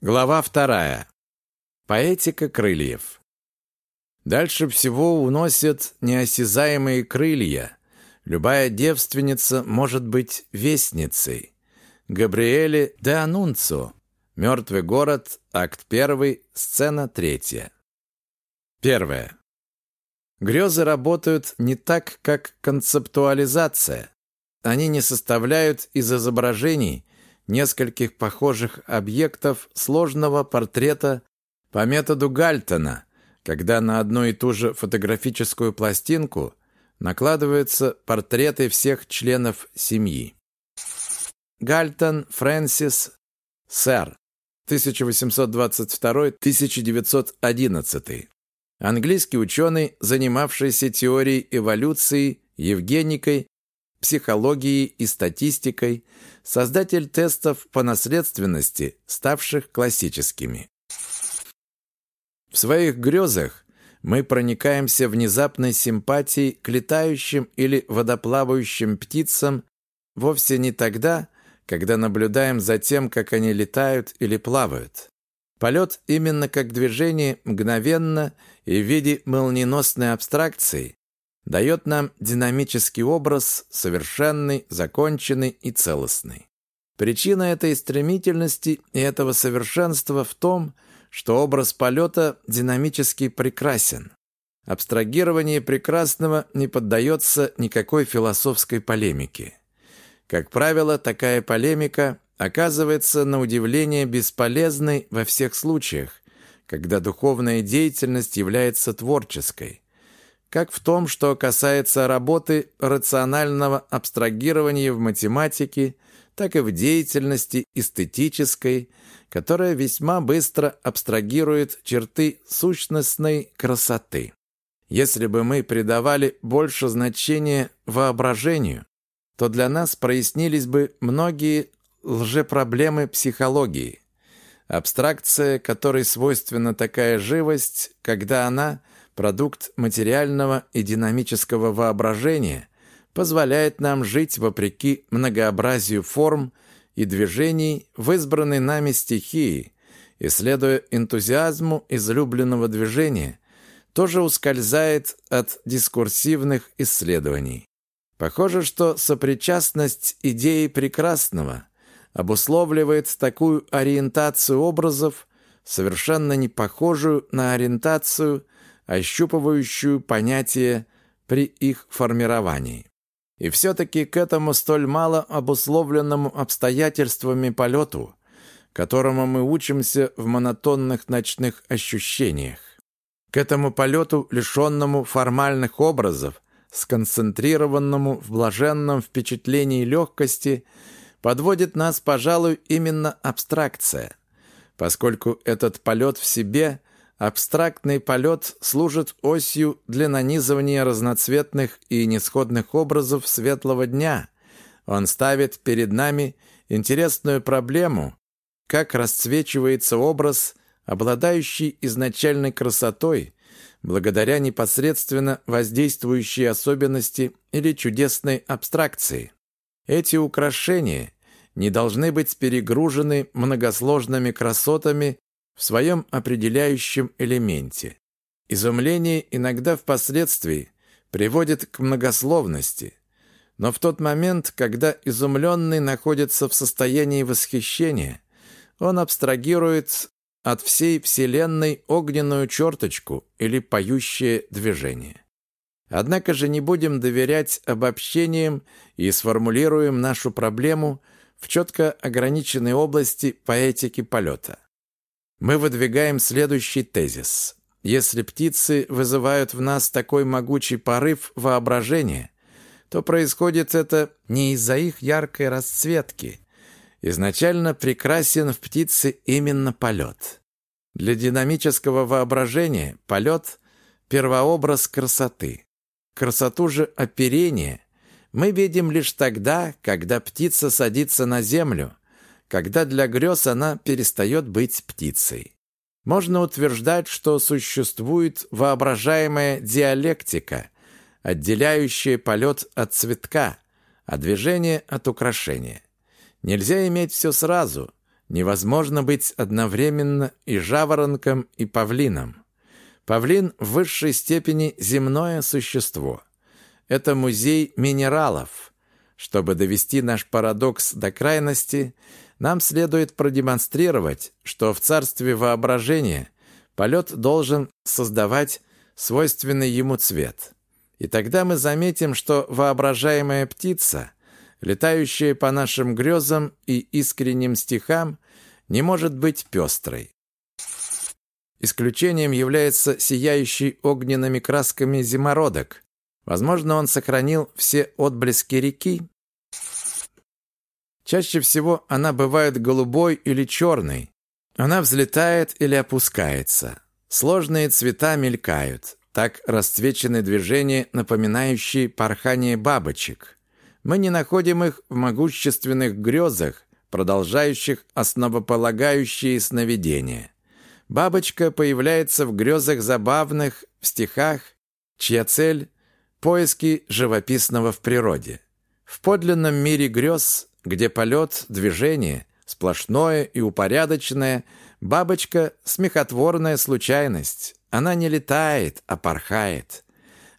Глава вторая. Поэтика крыльев. Дальше всего уносят неосязаемые крылья. Любая девственница может быть вестницей. Габриэле де Анунцо. Мертвый город. Акт первый. Сцена третья. Первое. Грезы работают не так, как концептуализация. Они не составляют из изображений нескольких похожих объектов сложного портрета по методу Гальтона, когда на одну и ту же фотографическую пластинку накладываются портреты всех членов семьи. Гальтон Фрэнсис Сэр, 1822-1911. Английский ученый, занимавшийся теорией эволюции, евгеникой психологией и статистикой, создатель тестов по наследственности, ставших классическими. В своих грезах мы проникаемся внезапной симпатией к летающим или водоплавающим птицам вовсе не тогда, когда наблюдаем за тем, как они летают или плавают. Полет именно как движение мгновенно и в виде молниеносной абстракции дает нам динамический образ, совершенный, законченный и целостный. Причина этой стремительности и этого совершенства в том, что образ полета динамически прекрасен. Абстрагирование прекрасного не поддается никакой философской полемике. Как правило, такая полемика оказывается на удивление бесполезной во всех случаях, когда духовная деятельность является творческой – как в том, что касается работы рационального абстрагирования в математике, так и в деятельности эстетической, которая весьма быстро абстрагирует черты сущностной красоты. Если бы мы придавали больше значения воображению, то для нас прояснились бы многие лжепроблемы психологии. Абстракция, которой свойственна такая живость, когда она – продукт материального и динамического воображения, позволяет нам жить вопреки многообразию форм и движений в избранной нами стихии, и, следуя энтузиазму излюбленного движения, тоже ускользает от дискурсивных исследований. Похоже, что сопричастность идеи прекрасного обусловливает такую ориентацию образов, совершенно не похожую на ориентацию – ощупывающую понятие при их формировании. И все-таки к этому столь мало обусловленному обстоятельствами полету, которому мы учимся в монотонных ночных ощущениях, к этому полету, лишенному формальных образов, сконцентрированному в блаженном впечатлении легкости, подводит нас, пожалуй, именно абстракция, поскольку этот полет в себе Абстрактный полет служит осью для нанизывания разноцветных и несходных образов светлого дня. Он ставит перед нами интересную проблему, как расцвечивается образ, обладающий изначальной красотой, благодаря непосредственно воздействующей особенности или чудесной абстракции. Эти украшения не должны быть перегружены многосложными красотами в своем определяющем элементе. Изумление иногда впоследствии приводит к многословности, но в тот момент, когда изумленный находится в состоянии восхищения, он абстрагирует от всей Вселенной огненную черточку или поющее движение. Однако же не будем доверять обобщениям и сформулируем нашу проблему в четко ограниченной области поэтики полета. Мы выдвигаем следующий тезис. Если птицы вызывают в нас такой могучий порыв воображения, то происходит это не из-за их яркой расцветки. Изначально прекрасен в птице именно полет. Для динамического воображения полет – первообраз красоты. Красоту же оперения мы видим лишь тогда, когда птица садится на землю, когда для грез она перестает быть птицей. Можно утверждать, что существует воображаемая диалектика, отделяющая полет от цветка, а движение от украшения. Нельзя иметь все сразу, Невозможно быть одновременно и жаворонком, и павлином. Павлин в высшей степени земное существо. Это музей минералов. Чтобы довести наш парадокс до крайности, нам следует продемонстрировать, что в царстве воображения полет должен создавать свойственный ему цвет. И тогда мы заметим, что воображаемая птица, летающая по нашим грезам и искренним стихам, не может быть пестрой. Исключением является сияющий огненными красками зимородок. Возможно, он сохранил все отблески реки. Чаще всего она бывает голубой или черной. Она взлетает или опускается. Сложные цвета мелькают. Так расцвечены движения, напоминающие порхание бабочек. Мы не находим их в могущественных грезах, продолжающих основополагающие сновидения. Бабочка появляется в грезах забавных, в стихах, чья цель – поиски живописного в природе. В подлинном мире грез, где полет, движение, сплошное и упорядоченное, бабочка – смехотворная случайность. Она не летает, а порхает.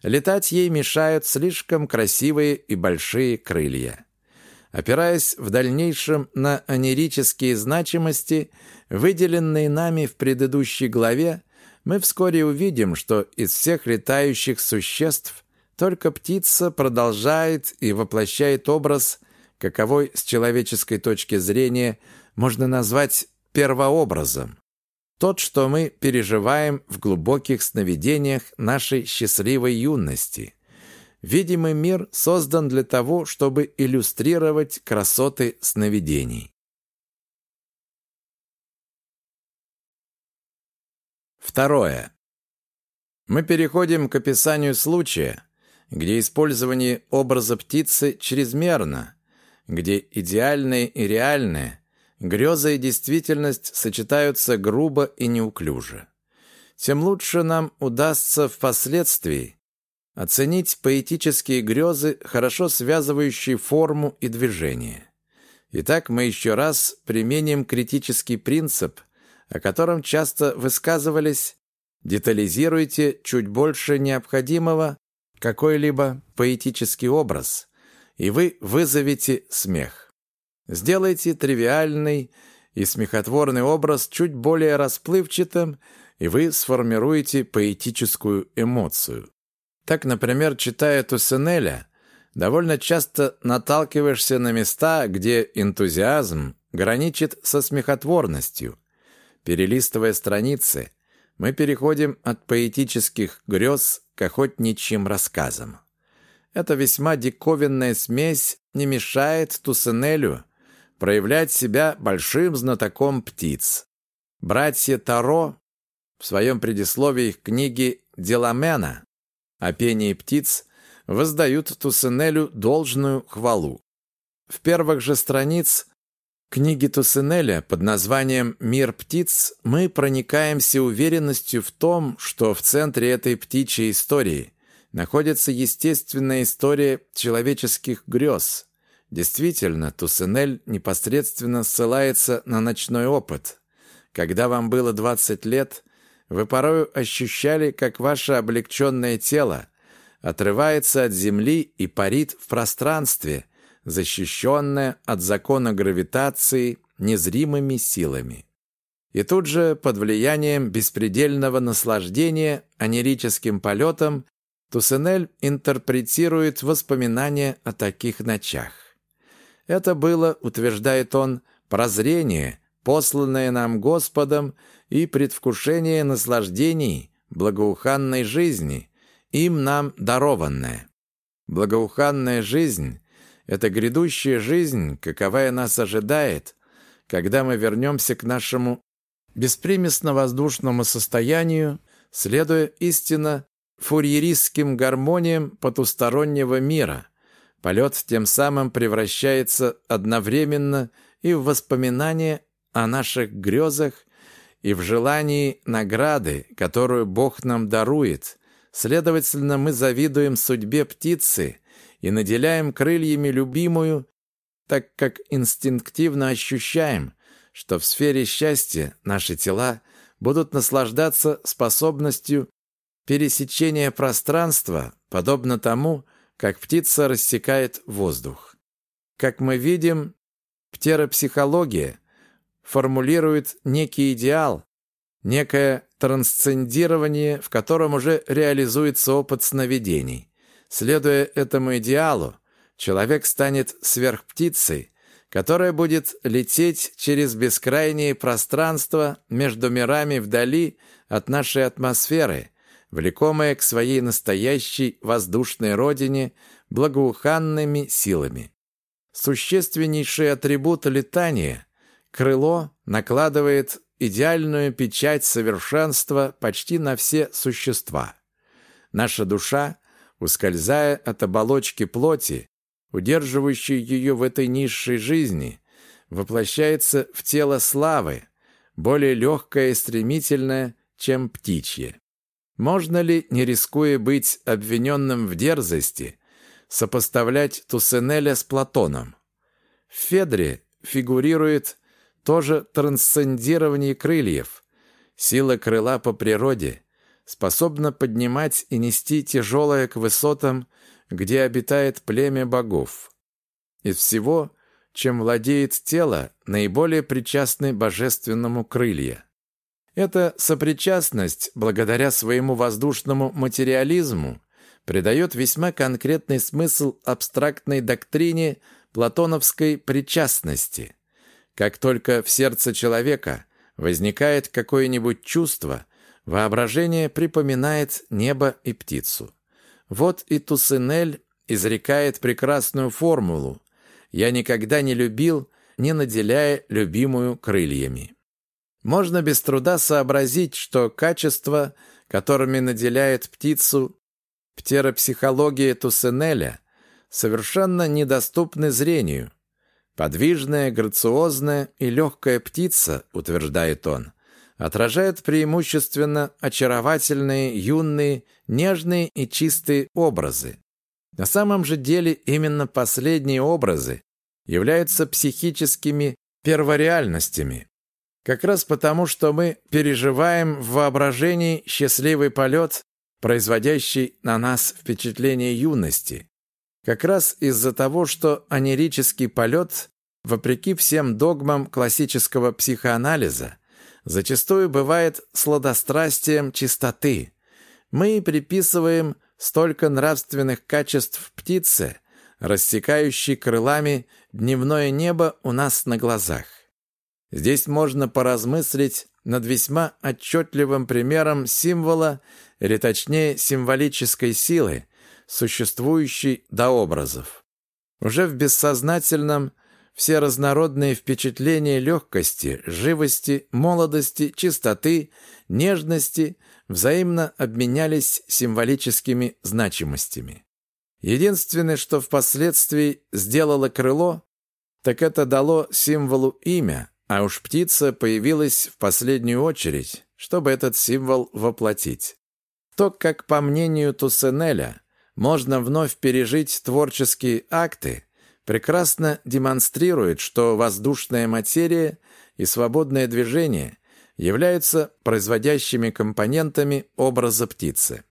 Летать ей мешают слишком красивые и большие крылья. Опираясь в дальнейшем на анерические значимости, выделенные нами в предыдущей главе, мы вскоре увидим, что из всех летающих существ только птица продолжает и воплощает образ, каковой с человеческой точки зрения можно назвать первообразом. Тот, что мы переживаем в глубоких сновидениях нашей счастливой юности – Видимый мир создан для того, чтобы иллюстрировать красоты сновидений. Второе. Мы переходим к описанию случая, где использование образа птицы чрезмерно, где идеальное и реальное, греза и действительность сочетаются грубо и неуклюже. Тем лучше нам удастся впоследствии Оценить поэтические грезы, хорошо связывающие форму и движение. Итак, мы еще раз применим критический принцип, о котором часто высказывались «детализируйте чуть больше необходимого какой-либо поэтический образ, и вы вызовете смех. Сделайте тривиальный и смехотворный образ чуть более расплывчатым, и вы сформируете поэтическую эмоцию. Так, например, читая Туссенеля, довольно часто наталкиваешься на места, где энтузиазм граничит со смехотворностью. Перелистывая страницы, мы переходим от поэтических грез к охотничьим рассказам. Эта весьма диковинная смесь не мешает Туссенелю проявлять себя большим знатоком птиц. Братья Таро в своем предисловии к книге «Деламена» о пении птиц воздают Туссенелю должную хвалу. В первых же страниц книги Туссенеля под названием «Мир птиц» мы проникаемся уверенностью в том, что в центре этой птичьей истории находится естественная история человеческих грез. Действительно, Туссенель непосредственно ссылается на ночной опыт. Когда вам было 20 лет – вы порою ощущали, как ваше облегченное тело отрывается от земли и парит в пространстве, защищенное от закона гравитации незримыми силами. И тут же, под влиянием беспредельного наслаждения анерическим полетом, Туссенель интерпретирует воспоминания о таких ночах. Это было, утверждает он, прозрение, посланное нам Господом и предвкушение наслаждений благоуханной жизни, им нам дарованное. Благоуханная жизнь – это грядущая жизнь, каковая нас ожидает, когда мы вернемся к нашему беспримесно-воздушному состоянию, следуя истинно фурьеристским гармониям потустороннего мира. Полет тем самым превращается одновременно и в воспоминание о наших грезах, и в желании награды, которую Бог нам дарует. Следовательно, мы завидуем судьбе птицы и наделяем крыльями любимую, так как инстинктивно ощущаем, что в сфере счастья наши тела будут наслаждаться способностью пересечения пространства, подобно тому, как птица рассекает воздух. Как мы видим, птеропсихология формулирует некий идеал, некое трансцендирование, в котором уже реализуется опыт сновидений. Следуя этому идеалу, человек станет сверхптицей, которая будет лететь через бескрайние пространства между мирами вдали от нашей атмосферы, влекомая к своей настоящей воздушной родине благоуханными силами. Существеннейший атрибут летания – крыло накладывает идеальную печать совершенства почти на все существа. Наша душа, ускользая от оболочки плоти, удерживающей ее в этой низшей жизни, воплощается в тело славы, более легкое и стремительное, чем птичье. Можно ли, не рискуя быть обвиненным в дерзости, сопоставлять Туссенеля с Платоном? В Федре фигурирует тоже трансцендирование крыльев. Сила крыла по природе способна поднимать и нести тяжелое к высотам, где обитает племя богов. Из всего, чем владеет тело, наиболее причастны божественному крылья. Эта сопричастность, благодаря своему воздушному материализму, придает весьма конкретный смысл абстрактной доктрине платоновской причастности. Как только в сердце человека возникает какое-нибудь чувство, воображение припоминает небо и птицу. Вот и Туссенель изрекает прекрасную формулу «Я никогда не любил, не наделяя любимую крыльями». Можно без труда сообразить, что качества, которыми наделяет птицу птеропсихология Туссенеля, совершенно недоступны зрению. Подвижная, грациозная и легкая птица, утверждает он, отражает преимущественно очаровательные, юные, нежные и чистые образы. На самом же деле именно последние образы являются психическими первореальностями, как раз потому, что мы переживаем в воображении счастливый полет, производящий на нас впечатление юности. Как раз из-за того, что анерический полет, вопреки всем догмам классического психоанализа, зачастую бывает сладострастием чистоты. Мы приписываем столько нравственных качеств птице, рассекающей крылами дневное небо у нас на глазах. Здесь можно поразмыслить над весьма отчетливым примером символа, или точнее символической силы, существующей до образов. Уже в бессознательном все разнородные впечатления легкости, живости, молодости, чистоты, нежности взаимно обменялись символическими значимостями. Единственное, что впоследствии сделало крыло, так это дало символу имя, а уж птица появилась в последнюю очередь, чтобы этот символ воплотить. То, как, по мнению Туссенеля, можно вновь пережить творческие акты, прекрасно демонстрирует, что воздушная материя и свободное движение являются производящими компонентами образа птицы.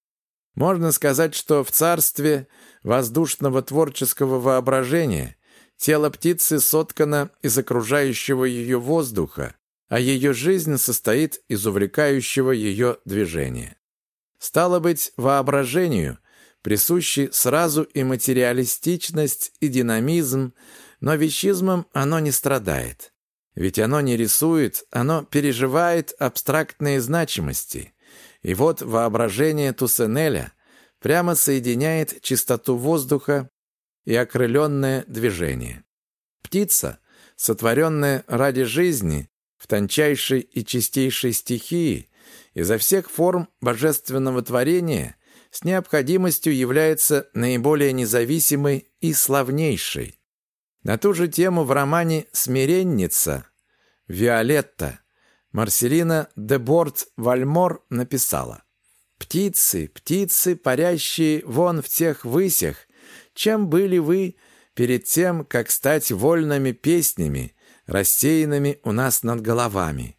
Можно сказать, что в царстве воздушного творческого воображения Тело птицы соткано из окружающего ее воздуха, а ее жизнь состоит из увлекающего ее движения. Стало быть, воображению присущи сразу и материалистичность, и динамизм, но вещизмом оно не страдает. Ведь оно не рисует, оно переживает абстрактные значимости. И вот воображение Туссенеля прямо соединяет чистоту воздуха и окрыленное движение. Птица, сотворенная ради жизни в тончайшей и чистейшей стихии, изо всех форм божественного творения с необходимостью является наиболее независимой и славнейшей. На ту же тему в романе «Смиренница» Виолетта Марселина де Борт Вальмор написала «Птицы, птицы, парящие вон в тех высях, чем были вы перед тем, как стать вольными песнями, рассеянными у нас над головами.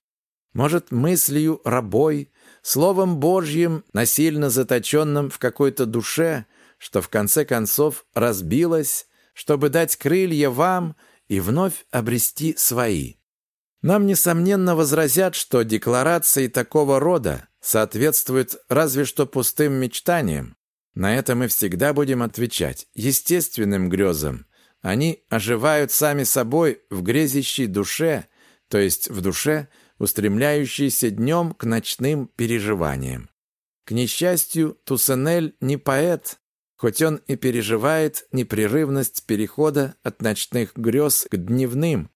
Может, мыслью рабой, словом Божьим, насильно заточенным в какой-то душе, что в конце концов разбилось, чтобы дать крылья вам и вновь обрести свои. Нам, несомненно, возразят, что декларации такого рода соответствуют разве что пустым мечтаниям. На это мы всегда будем отвечать естественным грезам. Они оживают сами собой в грезящей душе, то есть в душе, устремляющейся днем к ночным переживаниям. К несчастью, Туссенель не поэт, хоть он и переживает непрерывность перехода от ночных грез к дневным,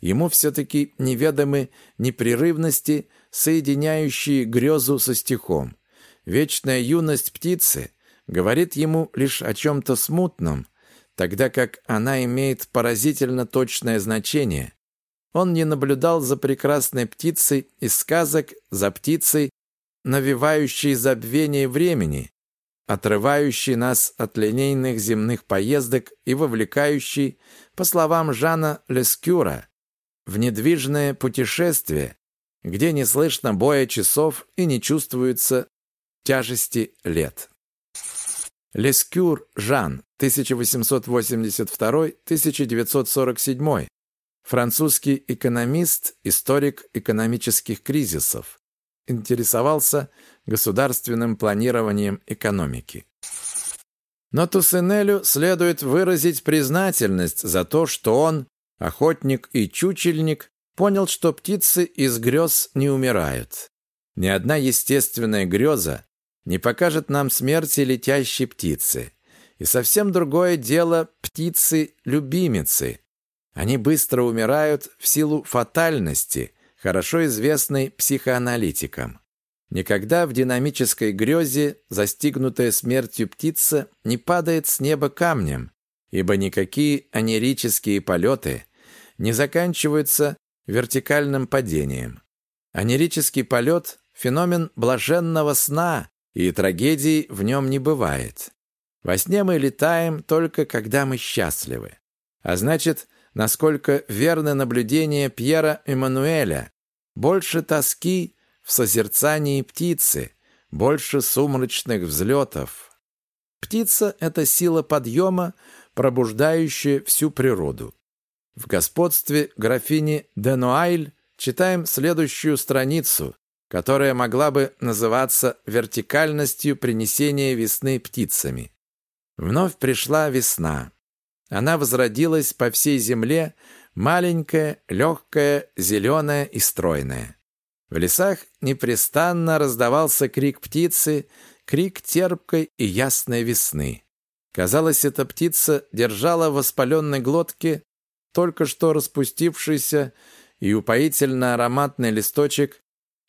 ему все-таки неведомы непрерывности, соединяющие грезу со стихом. Вечная юность птицы говорит ему лишь о чем-то смутном, тогда как она имеет поразительно точное значение. Он не наблюдал за прекрасной птицей из сказок, за птицей, навевающей забвение времени, отрывающий нас от линейных земных поездок и вовлекающий, по словам Жана Лескюра, в недвижное путешествие, где не слышно боя часов и не чувствуется тяжести лет. Лескюр Жан, 1882-1947, французский экономист, историк экономических кризисов, интересовался государственным планированием экономики. Но Туссенелю следует выразить признательность за то, что он, охотник и чучельник, понял, что птицы из грез не умирают. Ни одна естественная греза не покажет нам смерти летящей птицы. И совсем другое дело птицы-любимицы. Они быстро умирают в силу фатальности, хорошо известной психоаналитикам. Никогда в динамической грезе застигнутая смертью птица не падает с неба камнем, ибо никакие анерические полеты не заканчиваются вертикальным падением. Анерический полет – феномен блаженного сна, и трагедий в нем не бывает. Во сне мы летаем только когда мы счастливы. А значит, насколько верно наблюдение Пьера Эммануэля, больше тоски в созерцании птицы, больше сумрачных взлетов. Птица — это сила подъема, пробуждающая всю природу. В господстве графини Денуайль читаем следующую страницу, которая могла бы называться вертикальностью принесения весны птицами. Вновь пришла весна. Она возродилась по всей земле, маленькая, легкая, зеленая и стройная. В лесах непрестанно раздавался крик птицы, крик терпкой и ясной весны. Казалось, эта птица держала в воспаленной глотке только что распустившийся и упоительно ароматный листочек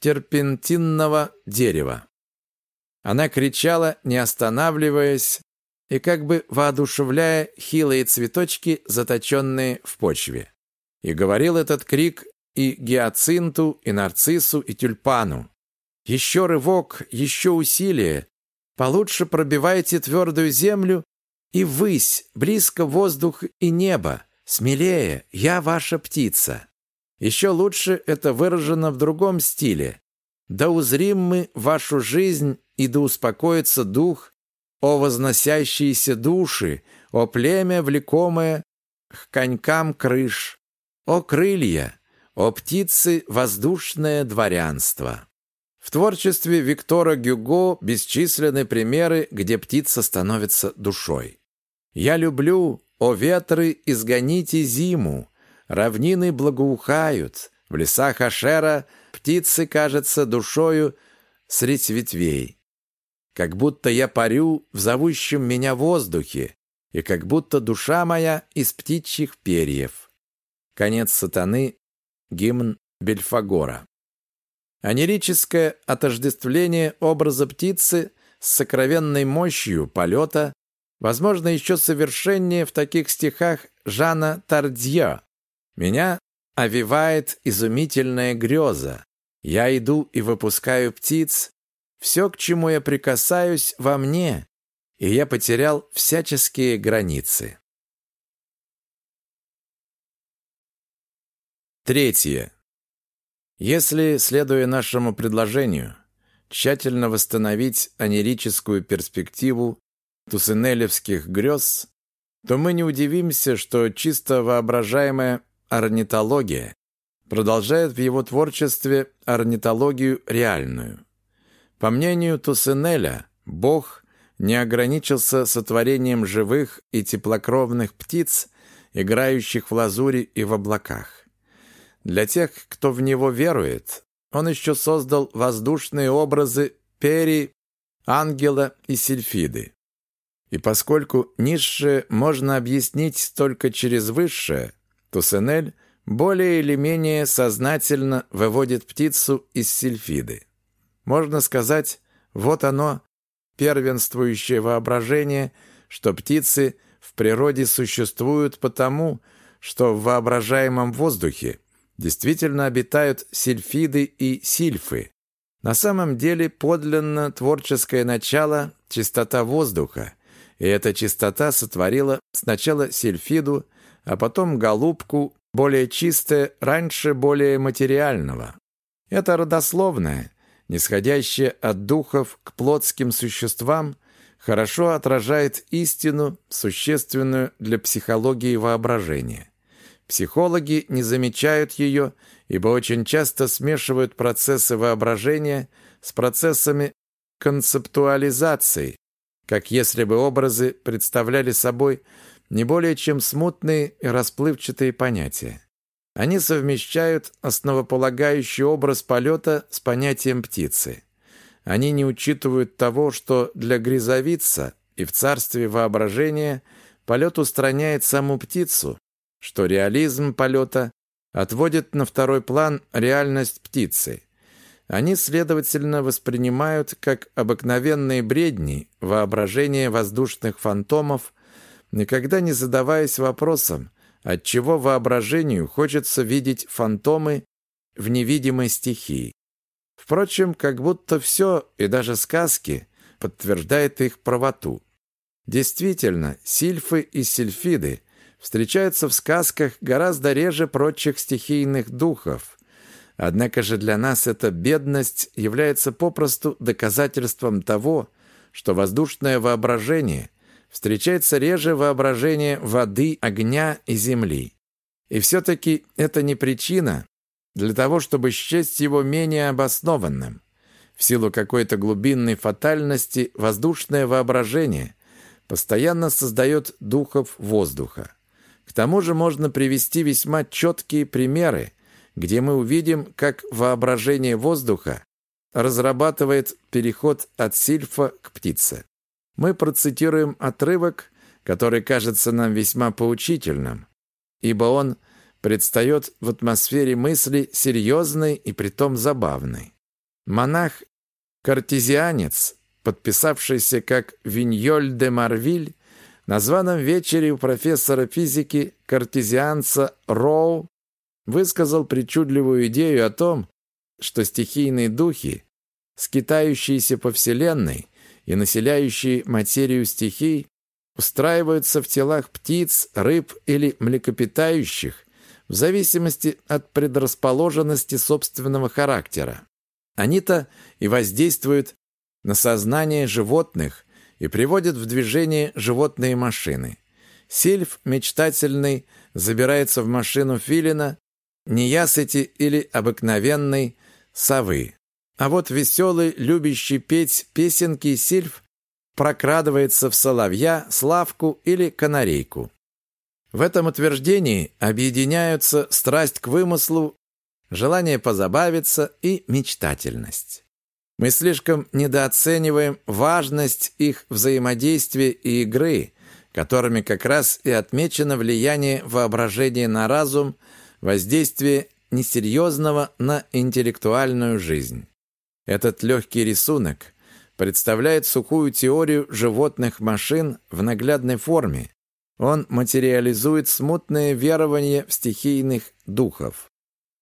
терпентинного дерева. Она кричала, не останавливаясь, и как бы воодушевляя хилые цветочки, заточенные в почве. И говорил этот крик и гиацинту, и нарциссу, и тюльпану. Еще рывок, еще усилие. Получше пробивайте твердую землю и высь, близко воздух и небо. Смелее, я ваша птица. Еще лучше это выражено в другом стиле. Да узрим мы вашу жизнь, и да успокоится дух, о возносящиеся души, о племя, влекомое к конькам крыш, о крылья, о птицы воздушное дворянство. В творчестве Виктора Гюго бесчисленны примеры, где птица становится душой. «Я люблю, о ветры, изгоните зиму, равнины благоухают, в лесах Ашера птицы, кажется, душою средь ветвей как будто я парю в зовущем меня воздухе, и как будто душа моя из птичьих перьев. Конец сатаны, гимн Бельфагора. Анерическое отождествление образа птицы с сокровенной мощью полета возможно еще совершеннее в таких стихах Жана Тардье. «Меня овивает изумительная греза. Я иду и выпускаю птиц, все, к чему я прикасаюсь, во мне, и я потерял всяческие границы. Третье. Если, следуя нашему предложению, тщательно восстановить анерическую перспективу тусенелевских грез, то мы не удивимся, что чисто воображаемая орнитология продолжает в его творчестве орнитологию реальную. По мнению Тусенеля, Бог не ограничился сотворением живых и теплокровных птиц, играющих в лазури и в облаках. Для тех, кто в него верует, он еще создал воздушные образы Пери, Ангела и Сильфиды. И поскольку низшее можно объяснить только через высшее, то Сенель более или менее сознательно выводит птицу из Сильфиды. Можно сказать, вот оно, первенствующее воображение, что птицы в природе существуют потому, что в воображаемом воздухе действительно обитают сильфиды и сильфы. На самом деле подлинно творческое начало – чистота воздуха, и эта чистота сотворила сначала сильфиду, а потом голубку, более чистое, раньше более материального. Это родословное, нисходящее от духов к плотским существам, хорошо отражает истину, существенную для психологии воображения. Психологи не замечают ее, ибо очень часто смешивают процессы воображения с процессами концептуализации, как если бы образы представляли собой не более чем смутные и расплывчатые понятия. Они совмещают основополагающий образ полета с понятием птицы. Они не учитывают того, что для грязовица и в царстве воображения полет устраняет саму птицу, что реализм полета отводит на второй план реальность птицы. Они, следовательно, воспринимают как обыкновенные бредни воображение воздушных фантомов, никогда не задаваясь вопросом, отчего воображению хочется видеть фантомы в невидимой стихии. Впрочем, как будто все, и даже сказки, подтверждает их правоту. Действительно, сильфы и сильфиды встречаются в сказках гораздо реже прочих стихийных духов. Однако же для нас эта бедность является попросту доказательством того, что воздушное воображение встречается реже воображение воды, огня и земли. И все-таки это не причина для того, чтобы счесть его менее обоснованным. В силу какой-то глубинной фатальности воздушное воображение постоянно создает духов воздуха. К тому же можно привести весьма четкие примеры, где мы увидим, как воображение воздуха разрабатывает переход от сильфа к птице. Мы процитируем отрывок, который кажется нам весьма поучительным, ибо он предстает в атмосфере мысли серьезной и притом забавной. Монах-картезианец, подписавшийся как Виньоль де Марвиль, на званом вечере у профессора физики картезианца Роу высказал причудливую идею о том, что стихийные духи, скитающиеся по Вселенной и населяющие материю стихий, устраиваются в телах птиц, рыб или млекопитающих в зависимости от предрасположенности собственного характера. Они-то и воздействуют на сознание животных и приводит в движение животные машины. Сильф мечтательный забирается в машину филина, неясыти или обыкновенной совы. А вот веселый, любящий петь песенки сильф прокрадывается в соловья, славку или канарейку. В этом утверждении объединяются страсть к вымыслу, желание позабавиться и мечтательность. Мы слишком недооцениваем важность их взаимодействия и игры, которыми как раз и отмечено влияние воображения на разум, воздействие несерьезного на интеллектуальную жизнь. Этот легкий рисунок представляет сухую теорию животных машин в наглядной форме. Он материализует смутные верования в стихийных духов.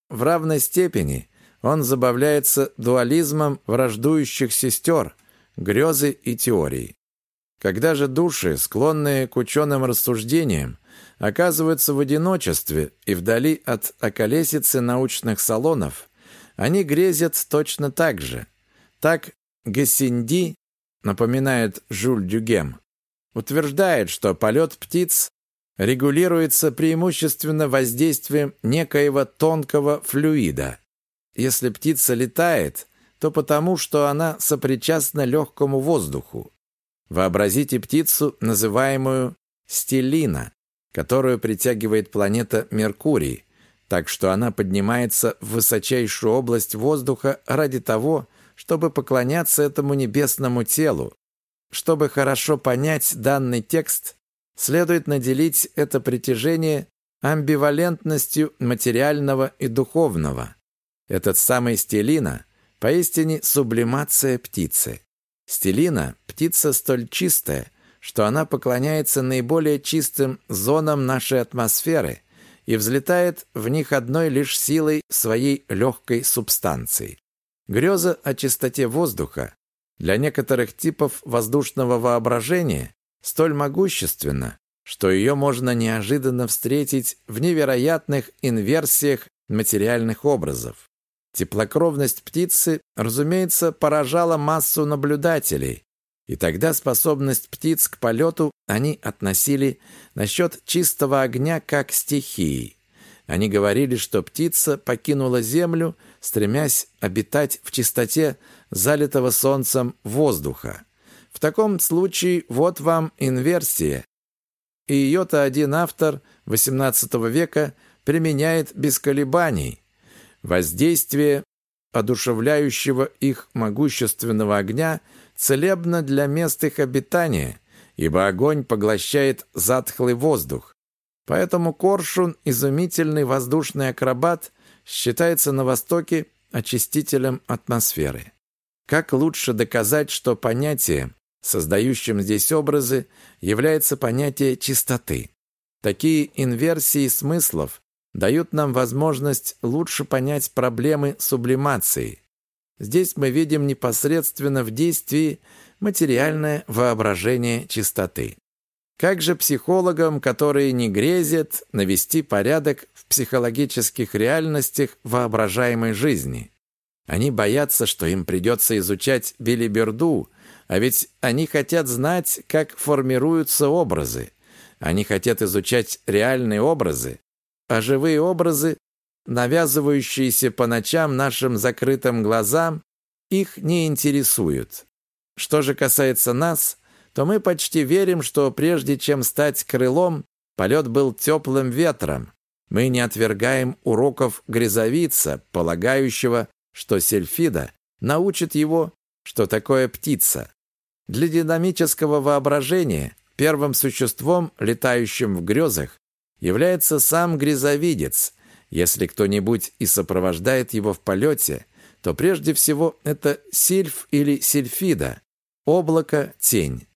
В равной степени он забавляется дуализмом враждующих сестер, грезы и теории. Когда же души, склонные к ученым рассуждениям, оказываются в одиночестве и вдали от околесицы научных салонов, они грезят точно так же. Так Гассинди, напоминает Жюль Дюгем, утверждает, что полет птиц регулируется преимущественно воздействием некоего тонкого флюида. Если птица летает, то потому, что она сопричастна легкому воздуху. Вообразите птицу, называемую стелина, которую притягивает планета Меркурий, так что она поднимается в высочайшую область воздуха ради того, чтобы поклоняться этому небесному телу. Чтобы хорошо понять данный текст, следует наделить это притяжение амбивалентностью материального и духовного. Этот самый стелина – поистине сублимация птицы. Стелина – птица столь чистая, что она поклоняется наиболее чистым зонам нашей атмосферы и взлетает в них одной лишь силой своей легкой субстанции. Греза о чистоте воздуха для некоторых типов воздушного воображения столь могущественна, что ее можно неожиданно встретить в невероятных инверсиях материальных образов. Теплокровность птицы, разумеется, поражала массу наблюдателей, и тогда способность птиц к полету они относили насчет чистого огня как стихии. Они говорили, что птица покинула землю, стремясь обитать в чистоте залитого солнцем воздуха. В таком случае вот вам инверсия. И ее-то один автор XVIII века применяет без колебаний. Воздействие одушевляющего их могущественного огня целебно для мест их обитания, ибо огонь поглощает затхлый воздух. Поэтому коршун, изумительный воздушный акробат, считается на Востоке очистителем атмосферы. Как лучше доказать, что понятие, создающим здесь образы, является понятие чистоты? Такие инверсии смыслов дают нам возможность лучше понять проблемы сублимации. Здесь мы видим непосредственно в действии материальное воображение чистоты. Как же психологам, которые не грезят, навести порядок в психологических реальностях воображаемой жизни? Они боятся, что им придется изучать билиберду, а ведь они хотят знать, как формируются образы. Они хотят изучать реальные образы, а живые образы, навязывающиеся по ночам нашим закрытым глазам, их не интересуют. Что же касается нас, то мы почти верим, что прежде чем стать крылом, полет был теплым ветром. Мы не отвергаем уроков грязовица, полагающего, что сельфида научит его, что такое птица. Для динамического воображения первым существом, летающим в грезах, является сам грязовидец. Если кто-нибудь и сопровождает его в полете, то прежде всего это сильф или сильфида, облако, тень.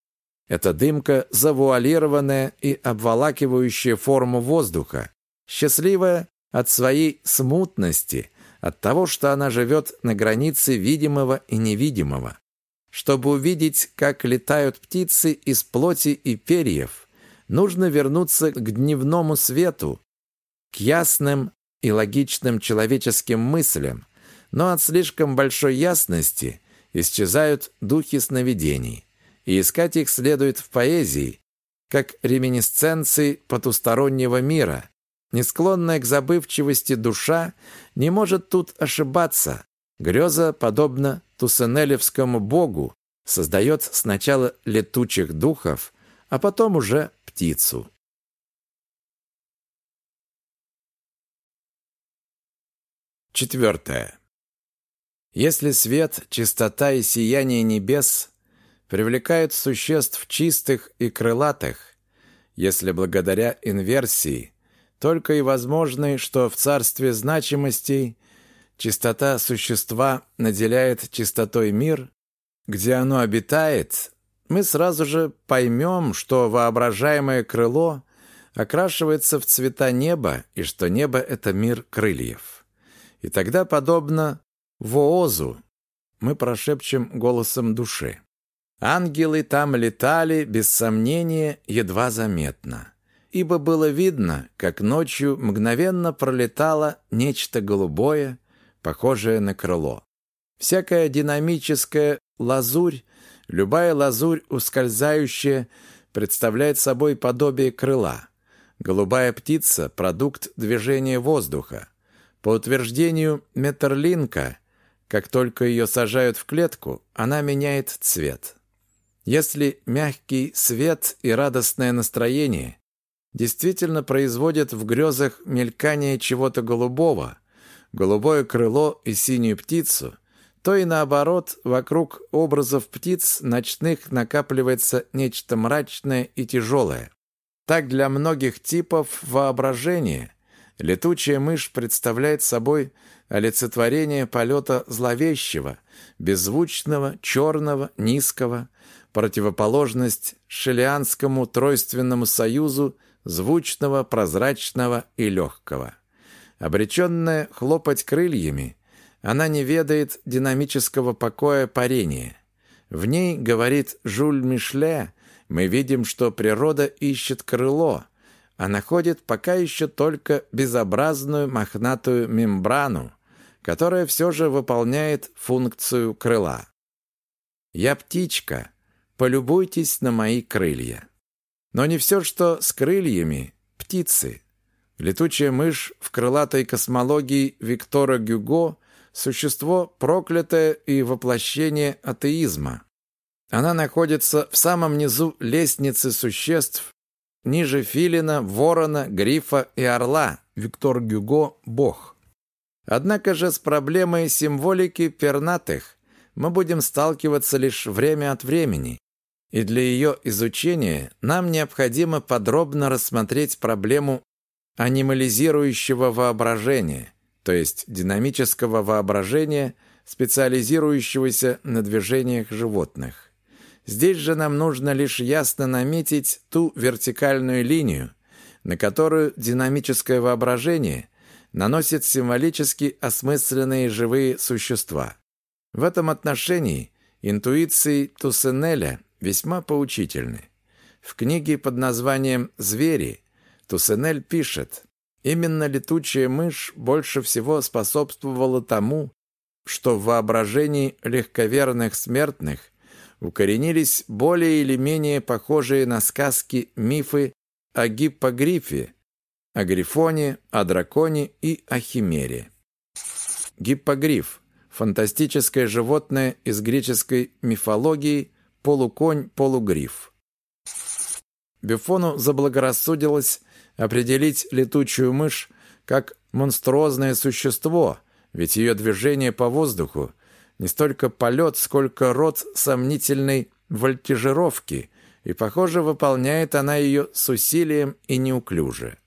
Это дымка, завуалированная и обволакивающая форму воздуха, счастливая от своей смутности, от того, что она живет на границе видимого и невидимого. Чтобы увидеть, как летают птицы из плоти и перьев, нужно вернуться к дневному свету, к ясным и логичным человеческим мыслям, но от слишком большой ясности исчезают духи сновидений, и искать их следует в поэзии, как реминисценции потустороннего мира. Не склонная к забывчивости душа не может тут ошибаться. Греза, подобно Тусенелевскому богу, создает сначала летучих духов, а потом уже птицу. Четвертое. Если свет, чистота и сияние небес привлекают существ чистых и крылатых, если благодаря инверсии только и возможно, что в царстве значимостей чистота существа наделяет чистотой мир, где оно обитает, мы сразу же поймем, что воображаемое крыло окрашивается в цвета неба и что небо — это мир крыльев. И тогда, подобно Воозу, мы прошепчем голосом души. Ангелы там летали, без сомнения, едва заметно. ибо было видно, как ночью мгновенно пролетало нечто голубое, похожее на крыло. Всякая динамическая лазурь, любая лазурь ускользающая, представляет собой подобие крыла. Голубая птица – продукт движения воздуха. По утверждению Метерлинка, как только ее сажают в клетку, она меняет цвет. Если мягкий свет и радостное настроение действительно производят в грезах мелькание чего-то голубого, голубое крыло и синюю птицу, то и наоборот, вокруг образов птиц ночных накапливается нечто мрачное и тяжелое. Так для многих типов воображения летучая мышь представляет собой олицетворение полета зловещего, беззвучного, черного, низкого, противоположность Шелианскому тройственному союзу звучного, прозрачного и легкого. Обреченная хлопать крыльями, она не ведает динамического покоя парения. В ней, говорит Жюль Мишле, мы видим, что природа ищет крыло, а находит пока еще только безобразную мохнатую мембрану, которая все же выполняет функцию крыла. «Я птичка, полюбуйтесь на мои крылья». Но не все, что с крыльями, птицы. Летучая мышь в крылатой космологии Виктора Гюго – существо проклятое и воплощение атеизма. Она находится в самом низу лестницы существ, ниже филина, ворона, грифа и орла. Виктор Гюго – бог. Однако же с проблемой символики пернатых мы будем сталкиваться лишь время от времени, и для ее изучения нам необходимо подробно рассмотреть проблему анимализирующего воображения, то есть динамического воображения, специализирующегося на движениях животных. Здесь же нам нужно лишь ясно наметить ту вертикальную линию, на которую динамическое воображение наносит символически осмысленные живые существа. В этом отношении интуиции Туссенеля весьма поучительны. В книге под названием «Звери» Туссенель пишет, именно летучая мышь больше всего способствовала тому, что в воображении легковерных смертных укоренились более или менее похожие на сказки мифы о гиппогрифе, о грифоне, о драконе и о химере. Гиппогриф – фантастическое животное из греческой мифологии, полуконь, полугриф. Бюфону заблагорассудилось определить летучую мышь как монструозное существо, ведь ее движение по воздуху не столько полет, сколько род сомнительной вольтежировки, и, похоже, выполняет она ее с усилием и неуклюже.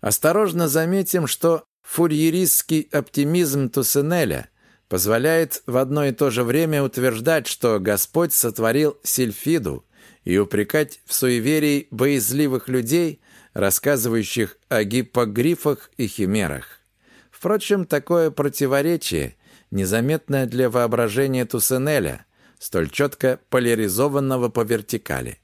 Осторожно заметим, что фурьеристский оптимизм Туссенеля позволяет в одно и то же время утверждать, что Господь сотворил сильфиду и упрекать в суеверии боязливых людей, рассказывающих о гиппогрифах и химерах. Впрочем, такое противоречие, незаметное для воображения Туссенеля, столь четко поляризованного по вертикали.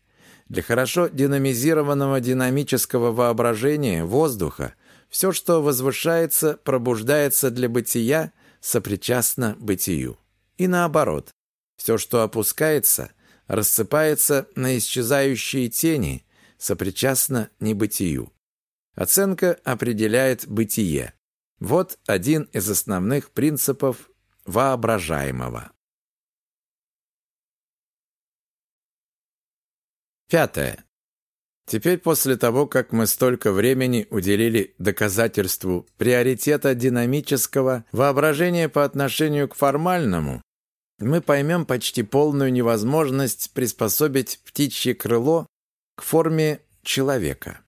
Для хорошо динамизированного динамического воображения воздуха все, что возвышается, пробуждается для бытия сопричастно бытию. И наоборот, все, что опускается, рассыпается на исчезающие тени, сопричастно небытию. Оценка определяет бытие. Вот один из основных принципов воображаемого. Пятое. Теперь после того, как мы столько времени уделили доказательству приоритета динамического воображения по отношению к формальному, мы поймем почти полную невозможность приспособить птичье крыло к форме человека.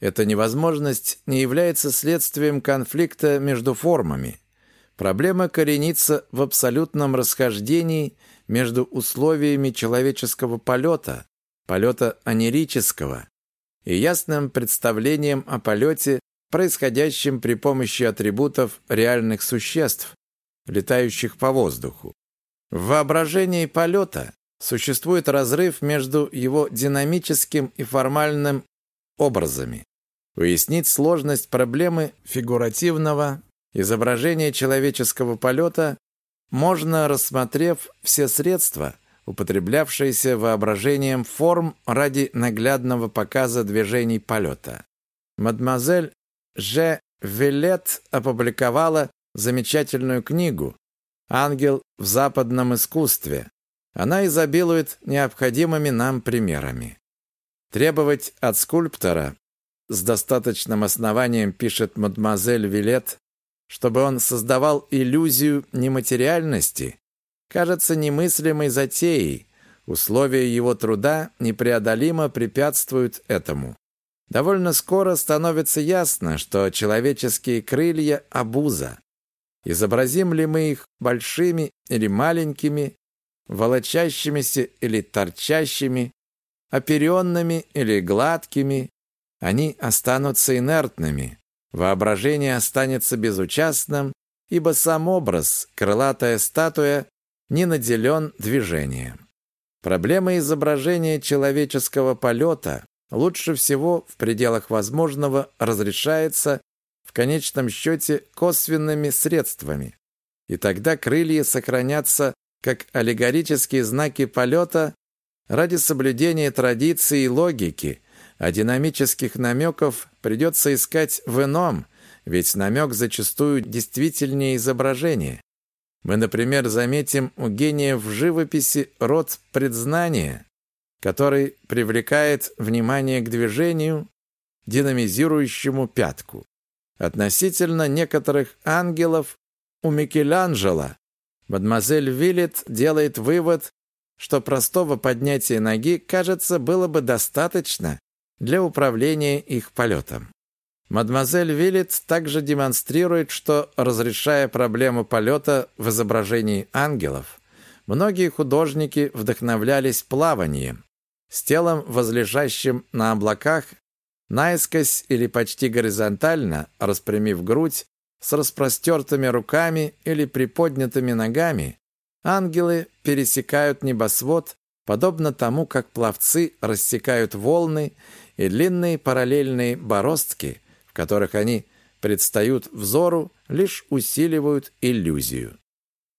Эта невозможность не является следствием конфликта между формами. Проблема коренится в абсолютном расхождении между условиями человеческого полета, полета анерического, и ясным представлением о полете, происходящем при помощи атрибутов реальных существ, летающих по воздуху. В воображении полета существует разрыв между его динамическим и формальным образами. Уяснить сложность проблемы фигуративного изображения человеческого полета можно, рассмотрев все средства, употреблявшиеся воображением форм ради наглядного показа движений полета. Мадемуазель Ж. Вилет опубликовала замечательную книгу «Ангел в западном искусстве». Она изобилует необходимыми нам примерами. Требовать от скульптора с достаточным основанием, пишет мадемуазель Вилет, чтобы он создавал иллюзию нематериальности, кажется немыслимой затеей. Условия его труда непреодолимо препятствуют этому. Довольно скоро становится ясно, что человеческие крылья – обуза. Изобразим ли мы их большими или маленькими, волочащимися или торчащими, оперенными или гладкими, они останутся инертными. Воображение останется безучастным, ибо сам образ, крылатая статуя, не наделен движением. Проблема изображения человеческого полета лучше всего в пределах возможного разрешается в конечном счете косвенными средствами. И тогда крылья сохранятся как аллегорические знаки полета ради соблюдения традиции и логики, а динамических намеков придется искать в ином, ведь намек зачастую действительнее изображения. Мы, например, заметим у гения в живописи род предзнания, который привлекает внимание к движению, динамизирующему пятку. Относительно некоторых ангелов у Микеланджело мадемуазель Виллет делает вывод, что простого поднятия ноги, кажется, было бы достаточно для управления их полетом. Мадемуазель Виллет также демонстрирует, что, разрешая проблему полета в изображении ангелов, многие художники вдохновлялись плаванием, с телом, возлежащим на облаках, наискось или почти горизонтально, распрямив грудь, с распростертыми руками или приподнятыми ногами, ангелы пересекают небосвод, подобно тому, как пловцы рассекают волны и длинные параллельные бороздки, в которых они предстают взору, лишь усиливают иллюзию.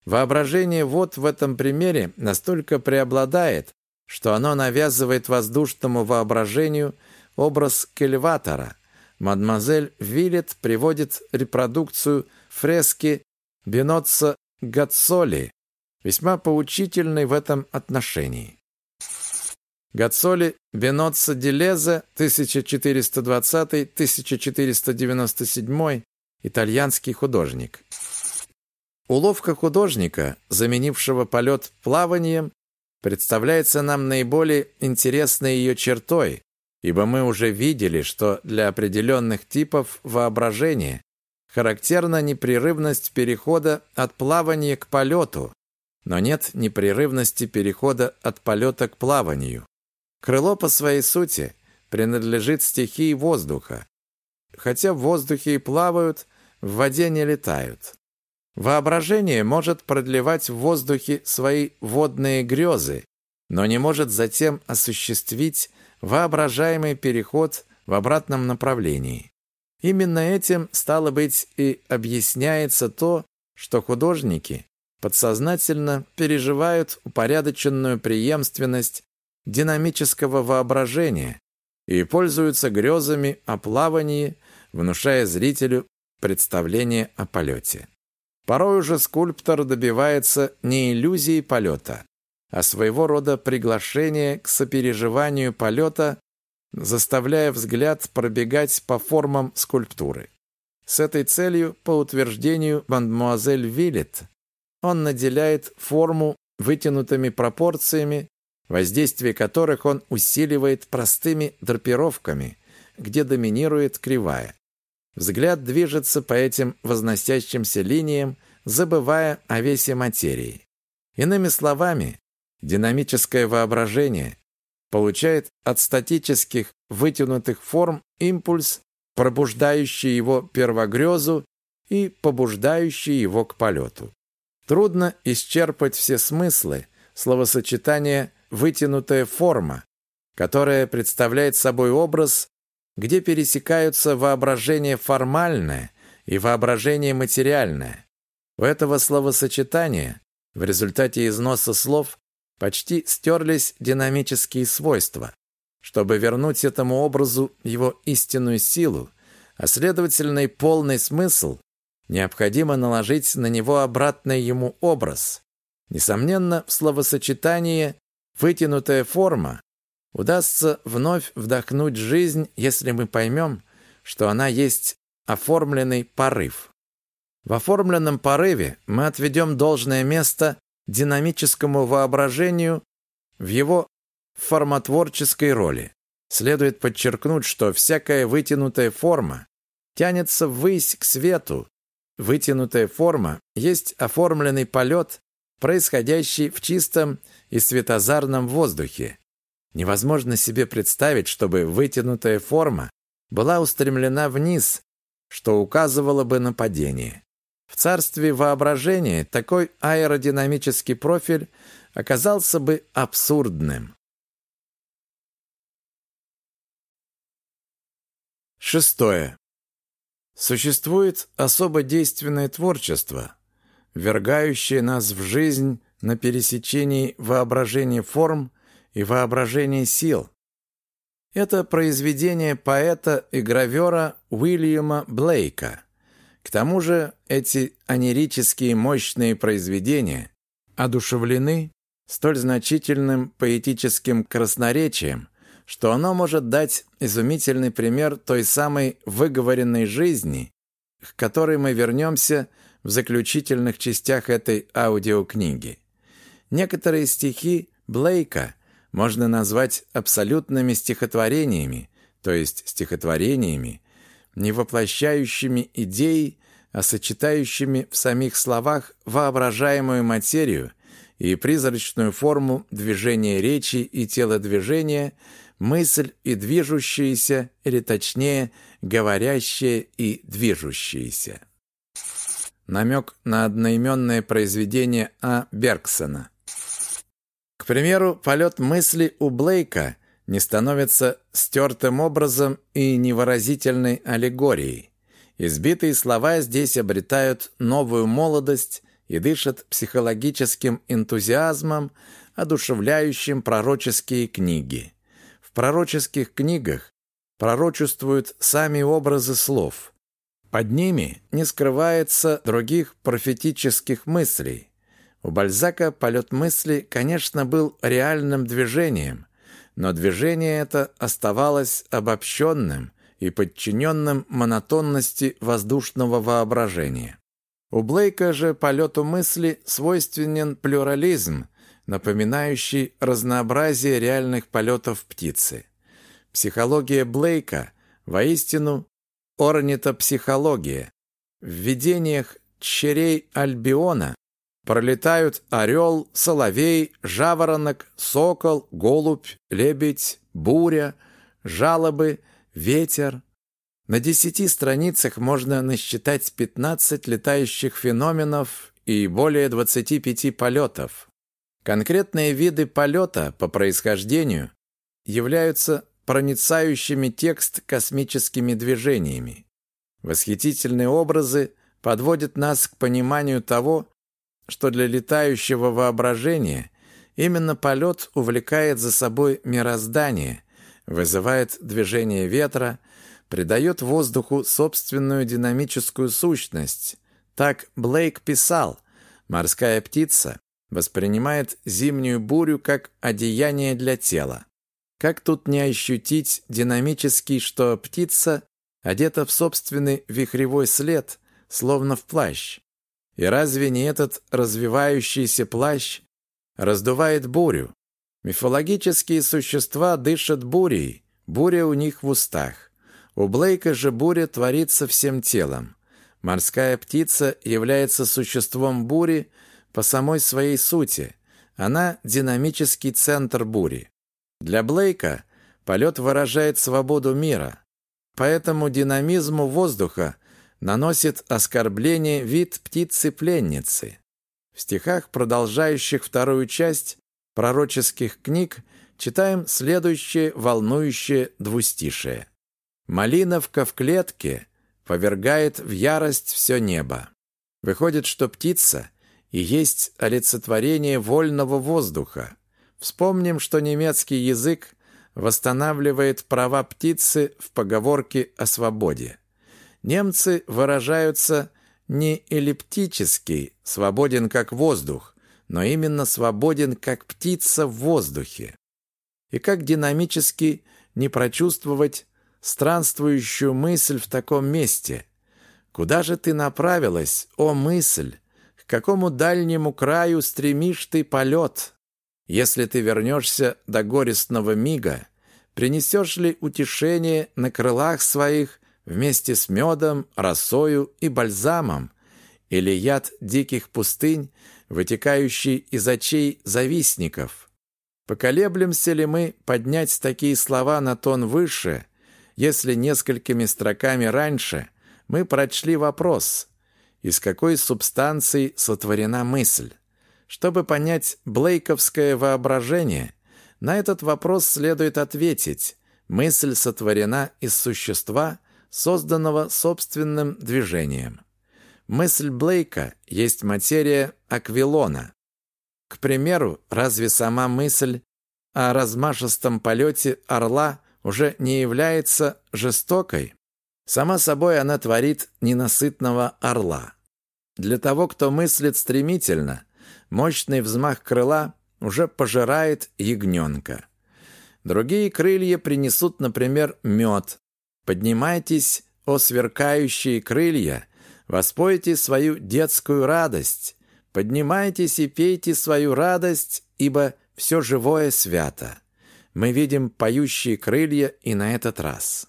Воображение вот в этом примере настолько преобладает, что оно навязывает воздушному воображению образ кельватора. Мадемуазель Виллет приводит репродукцию фрески Беноцца Гацоли, весьма поучительной в этом отношении. Гацоли Беноцца Дилезе 1420-1497 итальянский художник. Уловка художника, заменившего полет плаванием, представляется нам наиболее интересной ее чертой, ибо мы уже видели, что для определенных типов воображения характерна непрерывность перехода от плавания к полету, но нет непрерывности перехода от полета к плаванию. Крыло по своей сути принадлежит стихии воздуха. Хотя в воздухе и плавают, в воде не летают. Воображение может продлевать в воздухе свои водные грезы, но не может затем осуществить воображаемый переход в обратном направлении. Именно этим, стало быть, и объясняется то, что художники подсознательно переживают упорядоченную преемственность динамического воображения и пользуются грезами о плавании, внушая зрителю представление о полете. Порой уже скульптор добивается не иллюзии полета, а своего рода приглашения к сопереживанию полета, заставляя взгляд пробегать по формам скульптуры. С этой целью, по утверждению мадемуазель Виллет, он наделяет форму вытянутыми пропорциями воздействие которых он усиливает простыми драпировками, где доминирует кривая. Взгляд движется по этим возносящимся линиям, забывая о весе материи. Иными словами, динамическое воображение получает от статических вытянутых форм импульс, пробуждающий его первогрезу и побуждающий его к полету. Трудно исчерпать все смыслы словосочетания вытянутая форма, которая представляет собой образ, где пересекаются воображение формальное и воображение материальное. У этого словосочетания в результате износа слов почти стерлись динамические свойства. Чтобы вернуть этому образу его истинную силу, а следовательно и полный смысл, необходимо наложить на него обратный ему образ. Несомненно, в словосочетании «вытянутая форма» удастся вновь вдохнуть жизнь, если мы поймем, что она есть оформленный порыв. В оформленном порыве мы отведем должное место динамическому воображению в его формотворческой роли. Следует подчеркнуть, что всякая вытянутая форма тянется ввысь к свету. Вытянутая форма есть оформленный полет, происходящий в чистом и светозарном воздухе. Невозможно себе представить, чтобы вытянутая форма была устремлена вниз, что указывало бы на падение. В царстве воображения такой аэродинамический профиль оказался бы абсурдным. Шестое. Существует особо действенное творчество, ввергающее нас в жизнь на пересечении воображения форм и воображения сил. Это произведение поэта и гравера Уильяма Блейка. К тому же эти анерические мощные произведения одушевлены столь значительным поэтическим красноречием, что оно может дать изумительный пример той самой выговоренной жизни, к которой мы вернемся в заключительных частях этой аудиокниги. Некоторые стихи Блейка можно назвать абсолютными стихотворениями, то есть стихотворениями, не воплощающими идеи, а сочетающими в самих словах воображаемую материю и призрачную форму движения речи и телодвижения, мысль и движущиеся, или точнее, говорящее и движущиеся. Намек на одноименное произведение А. Бергсона. К примеру, полет мысли у Блейка не становится стертым образом и невыразительной аллегорией. Избитые слова здесь обретают новую молодость и дышат психологическим энтузиазмом, одушевляющим пророческие книги. Пророческих книгах пророчествуют сами образы слов. Под ними не скрывается других профетических мыслей. У Бальзака полет мысли, конечно, был реальным движением – но движение это оставалось обобщенным и подчиненным монотонности воздушного воображения. У Блейка же полету мысли свойственен плюрализм, напоминающий разнообразие реальных полетов птицы. Психология Блейка воистину орнитопсихология. В видениях черей Альбиона Пролетают орел, соловей, жаворонок, сокол, голубь, лебедь, буря, жалобы, ветер. На десяти страницах можно насчитать 15 летающих феноменов и более 25 полетов. Конкретные виды полета по происхождению являются проницающими текст космическими движениями. Восхитительные образы подводят нас к пониманию того, что для летающего воображения именно полет увлекает за собой мироздание, вызывает движение ветра, придает воздуху собственную динамическую сущность. Так Блейк писал, морская птица воспринимает зимнюю бурю как одеяние для тела. Как тут не ощутить динамически, что птица одета в собственный вихревой след, словно в плащ? И разве не этот развивающийся плащ раздувает бурю? Мифологические существа дышат бурей, буря у них в устах. У Блейка же буря творится всем телом. Морская птица является существом бури по самой своей сути. Она динамический центр бури. Для Блейка полет выражает свободу мира. Поэтому динамизму воздуха наносит оскорбление вид птицы-пленницы. В стихах, продолжающих вторую часть пророческих книг, читаем следующее волнующее двустишее. Малиновка в клетке повергает в ярость все небо. Выходит, что птица и есть олицетворение вольного воздуха. Вспомним, что немецкий язык восстанавливает права птицы в поговорке о свободе. Немцы выражаются не эллиптически, свободен как воздух, но именно свободен как птица в воздухе. И как динамически не прочувствовать странствующую мысль в таком месте? Куда же ты направилась, о мысль? К какому дальнему краю стремишь ты полет? Если ты вернешься до горестного мига, принесешь ли утешение на крылах своих вместе с медом, росою и бальзамом, или яд диких пустынь, вытекающий из очей завистников? Поколеблемся ли мы поднять такие слова на тон выше, если несколькими строками раньше мы прочли вопрос, из какой субстанции сотворена мысль? Чтобы понять блейковское воображение, на этот вопрос следует ответить. Мысль сотворена из существа, созданного собственным движением. Мысль Блейка есть материя аквилона. К примеру, разве сама мысль о размашистом полете орла уже не является жестокой? Сама собой она творит ненасытного орла. Для того, кто мыслит стремительно, мощный взмах крыла уже пожирает ягненка. Другие крылья принесут, например, мед. Поднимайтесь, о сверкающие крылья, воспойте свою детскую радость. Поднимайтесь и пейте свою радость, ибо все живое свято. Мы видим поющие крылья и на этот раз.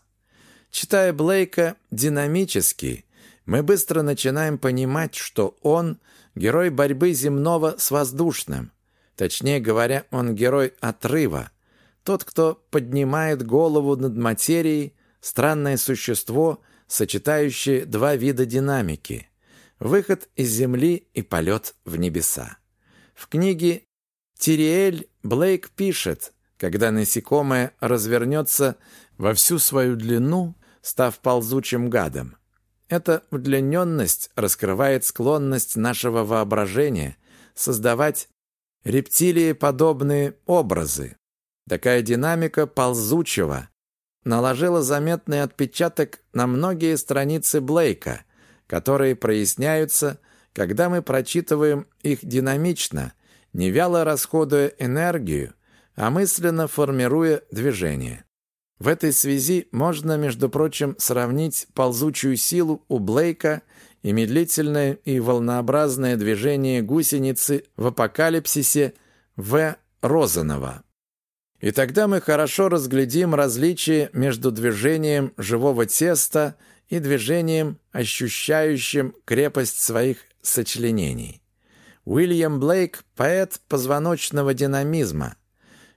Читая Блейка динамически, мы быстро начинаем понимать, что он – герой борьбы земного с воздушным. Точнее говоря, он герой отрыва. Тот, кто поднимает голову над материей, странное существо, сочетающее два вида динамики – выход из земли и полет в небеса. В книге «Тириэль» Блейк пишет, когда насекомое развернется во всю свою длину, став ползучим гадом. Эта удлиненность раскрывает склонность нашего воображения создавать рептилии-подобные образы. Такая динамика ползучего наложила заметный отпечаток на многие страницы Блейка, которые проясняются, когда мы прочитываем их динамично, не вяло расходуя энергию, а мысленно формируя движение. В этой связи можно, между прочим, сравнить ползучую силу у Блейка и медлительное и волнообразное движение гусеницы в апокалипсисе В. Розанова. И тогда мы хорошо разглядим различие между движением живого теста и движением, ощущающим крепость своих сочленений. Уильям Блейк – поэт позвоночного динамизма –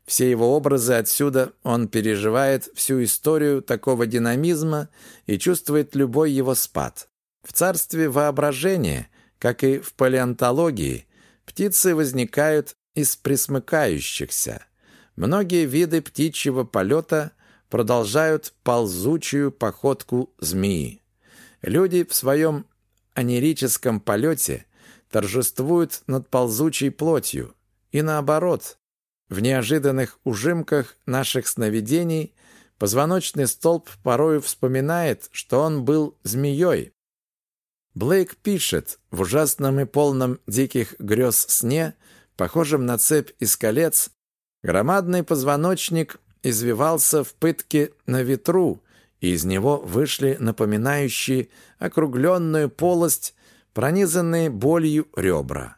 все его образы отсюда он переживает всю историю такого динамизма и чувствует любой его спад. В царстве воображения, как и в палеонтологии, птицы возникают из присмыкающихся. Многие виды птичьего полета продолжают ползучую походку змеи. Люди в своем анерическом полете торжествуют над ползучей плотью. И наоборот, в неожиданных ужимках наших сновидений позвоночный столб порою вспоминает, что он был змеей. Блейк пишет в ужасном и полном диких грез сне, похожем на цепь из колец, громадный позвоночник извивался в пытке на ветру, и из него вышли напоминающие округленную полость, пронизанные болью ребра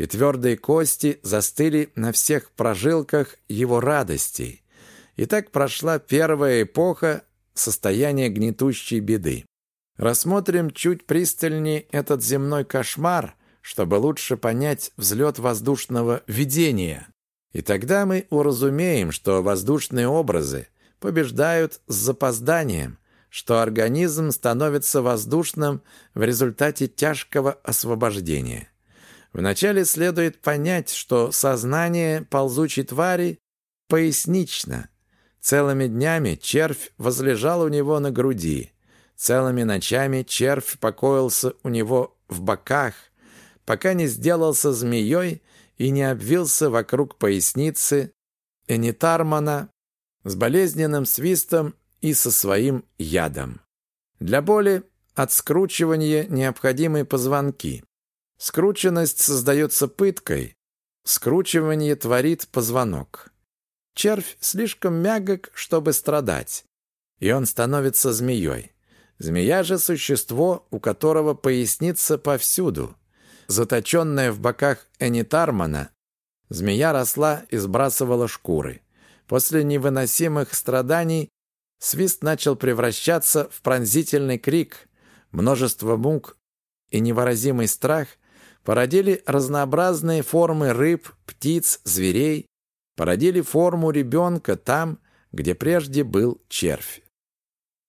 и твердые кости застыли на всех прожилках его радостей. И так прошла первая эпоха состояния гнетущей беды. Рассмотрим чуть пристальнее этот земной кошмар, чтобы лучше понять взлет воздушного видения. И тогда мы уразумеем, что воздушные образы побеждают с запозданием, что организм становится воздушным в результате тяжкого освобождения. Вначале следует понять, что сознание ползучей твари пояснично. Целыми днями червь возлежал у него на груди. Целыми ночами червь покоился у него в боках, пока не сделался змеей и не обвился вокруг поясницы Энитармана с болезненным свистом и со своим ядом. Для боли от скручивания необходимы позвонки. Скрученность создается пыткой, скручивание творит позвонок. Червь слишком мягок, чтобы страдать, и он становится змеей. Змея же – существо, у которого поясница повсюду. Заточенная в боках Энитармана, змея росла и сбрасывала шкуры. После невыносимых страданий свист начал превращаться в пронзительный крик. Множество мук и невыразимый страх породили разнообразные формы рыб, птиц, зверей, породили форму ребенка там, где прежде был червь.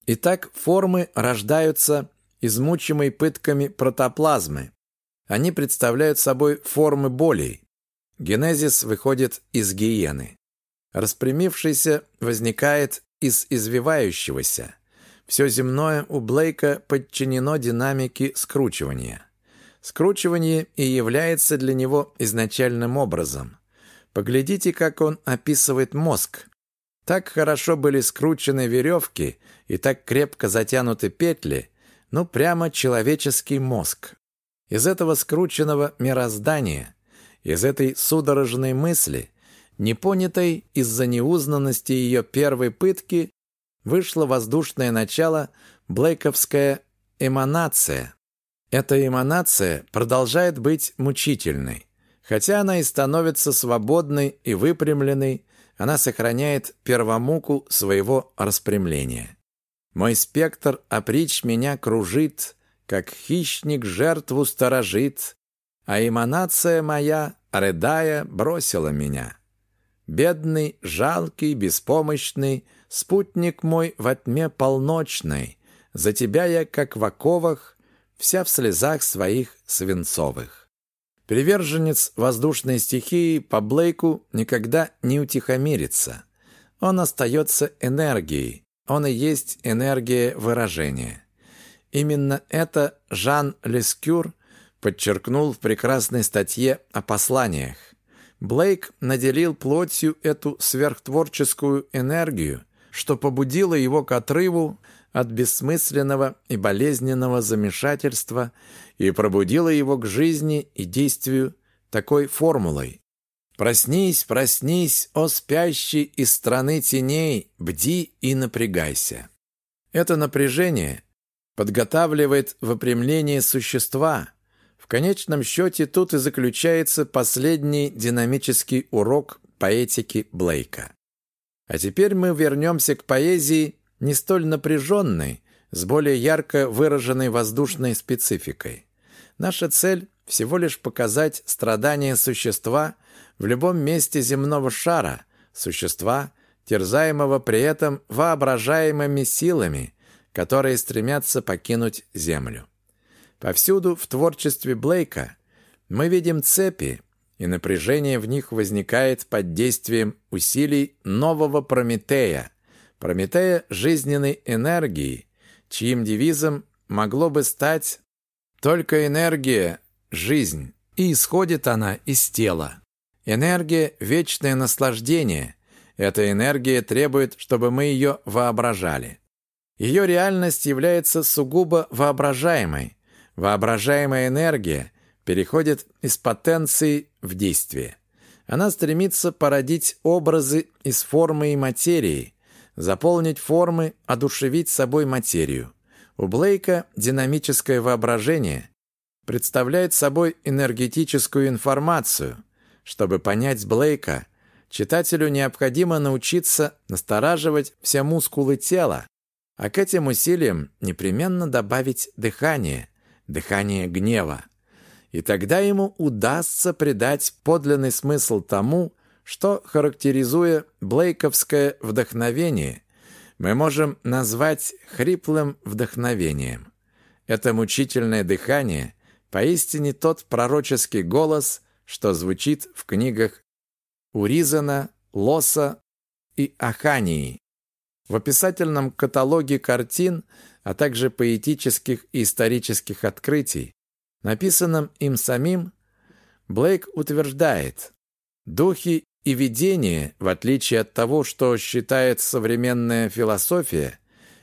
Итак, формы рождаются измучимой пытками протоплазмы. Они представляют собой формы болей. Генезис выходит из гиены. Распрямившийся возникает из извивающегося. Все земное у Блейка подчинено динамике скручивания. Скручивание и является для него изначальным образом. Поглядите, как он описывает мозг. Так хорошо были скручены веревки и так крепко затянуты петли, ну прямо человеческий мозг. Из этого скрученного мироздания, из этой судорожной мысли, непонятой из-за неузнанности ее первой пытки, вышло воздушное начало Блейковская эманация. Эта эманация продолжает быть мучительной. Хотя она и становится свободной и выпрямленной, она сохраняет первомуку своего распрямления. Мой спектр опричь меня кружит, как хищник жертву сторожит, а эманация моя, рыдая, бросила меня. Бедный, жалкий, беспомощный, спутник мой во тьме полночной, за тебя я, как в оковах, вся в слезах своих свинцовых. Приверженец воздушной стихии по Блейку никогда не утихомирится. Он остается энергией. Он и есть энергия выражения. Именно это Жан Лескюр подчеркнул в прекрасной статье о посланиях. Блейк наделил плотью эту сверхтворческую энергию, что побудило его к отрыву от бессмысленного и болезненного замешательства и пробудила его к жизни и действию такой формулой. «Проснись, проснись, о спящий из страны теней, бди и напрягайся». Это напряжение подготавливает выпрямление существа. В конечном счете тут и заключается последний динамический урок поэтики Блейка. А теперь мы вернемся к поэзии не столь напряженной, с более ярко выраженной воздушной спецификой. Наша цель – всего лишь показать страдания существа в любом месте земного шара, существа, терзаемого при этом воображаемыми силами, которые стремятся покинуть Землю. Повсюду в творчестве Блейка мы видим цепи, и напряжение в них возникает под действием усилий нового Прометея, Прометея жизненной энергии, чьим девизом могло бы стать «Только энергия – жизнь, и исходит она из тела». Энергия – вечное наслаждение. Эта энергия требует, чтобы мы ее воображали. Ее реальность является сугубо воображаемой. Воображаемая энергия переходит из потенции в действие. Она стремится породить образы из формы и материи, заполнить формы, одушевить собой материю. У Блейка динамическое воображение представляет собой энергетическую информацию. Чтобы понять Блейка, читателю необходимо научиться настораживать все мускулы тела, а к этим усилиям непременно добавить дыхание, дыхание гнева. И тогда ему удастся придать подлинный смысл тому, что, характеризуя блейковское вдохновение, мы можем назвать хриплым вдохновением. Это мучительное дыхание поистине тот пророческий голос, что звучит в книгах Уризана, Лоса и Ахании. В описательном каталоге картин, а также поэтических и исторических открытий, написанном им самим, Блейк утверждает, духи и видения, в отличие от того, что считает современная философия,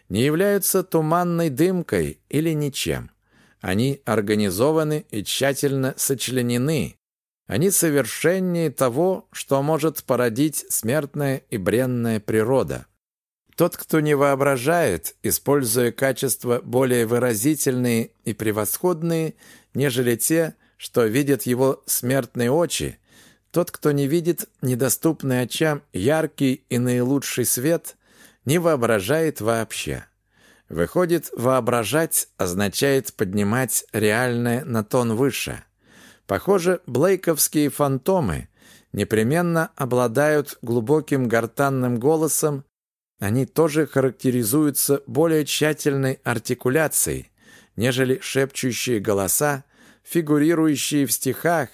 не являются туманной дымкой или ничем. Они организованы и тщательно сочленены. Они совершеннее того, что может породить смертная и бренная природа. Тот, кто не воображает, используя качества более выразительные и превосходные, нежели те, что видят его смертные очи, тот, кто не видит недоступный очам яркий и наилучший свет, не воображает вообще. Выходит, воображать означает поднимать реальное на тон выше. Похоже, блейковские фантомы непременно обладают глубоким гортанным голосом, они тоже характеризуются более тщательной артикуляцией, нежели шепчущие голоса, фигурирующие в стихах,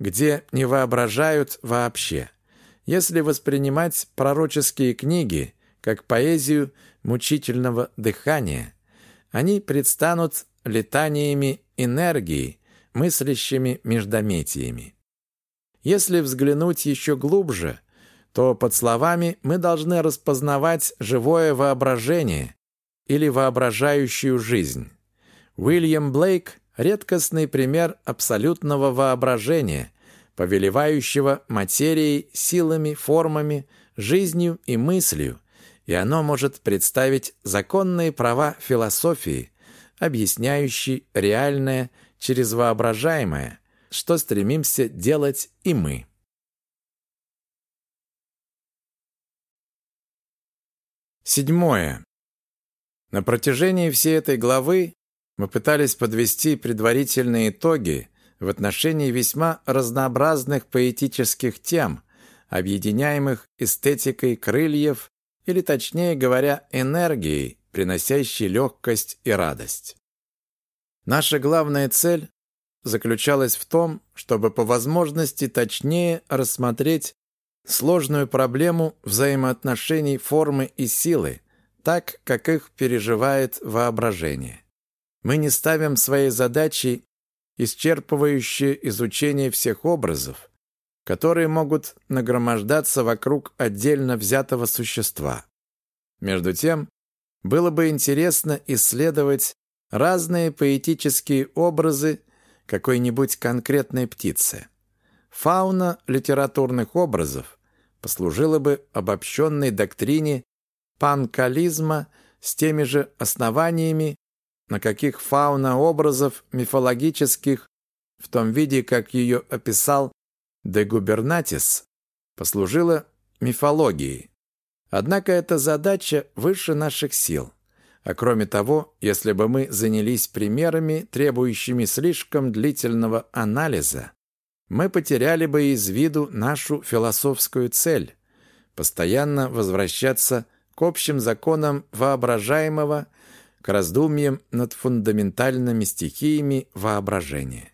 где не воображают вообще. Если воспринимать пророческие книги как поэзию мучительного дыхания, они предстанут летаниями энергии, мыслящими междометиями. Если взглянуть еще глубже, то под словами мы должны распознавать живое воображение или воображающую жизнь. Уильям Блейк редкостный пример абсолютного воображения, повелевающего материей, силами, формами, жизнью и мыслью, и оно может представить законные права философии, объясняющие реальное через воображаемое, что стремимся делать и мы. Седьмое. На протяжении всей этой главы мы пытались подвести предварительные итоги в отношении весьма разнообразных поэтических тем, объединяемых эстетикой крыльев или, точнее говоря, энергией, приносящей легкость и радость. Наша главная цель заключалась в том, чтобы по возможности точнее рассмотреть сложную проблему взаимоотношений формы и силы, так, как их переживает воображение. Мы не ставим своей задачей исчерпывающее изучение всех образов, которые могут нагромождаться вокруг отдельно взятого существа. Между тем, было бы интересно исследовать разные поэтические образы какой-нибудь конкретной птицы. Фауна литературных образов послужила бы обобщенной доктрине панкализма с теми же основаниями, на каких фауна образов мифологических, в том виде, как ее описал де Губернатис, послужила мифологией. Однако эта задача выше наших сил. А кроме того, если бы мы занялись примерами, требующими слишком длительного анализа, мы потеряли бы из виду нашу философскую цель – постоянно возвращаться к общим законам воображаемого – к раздумьям над фундаментальными стихиями воображения.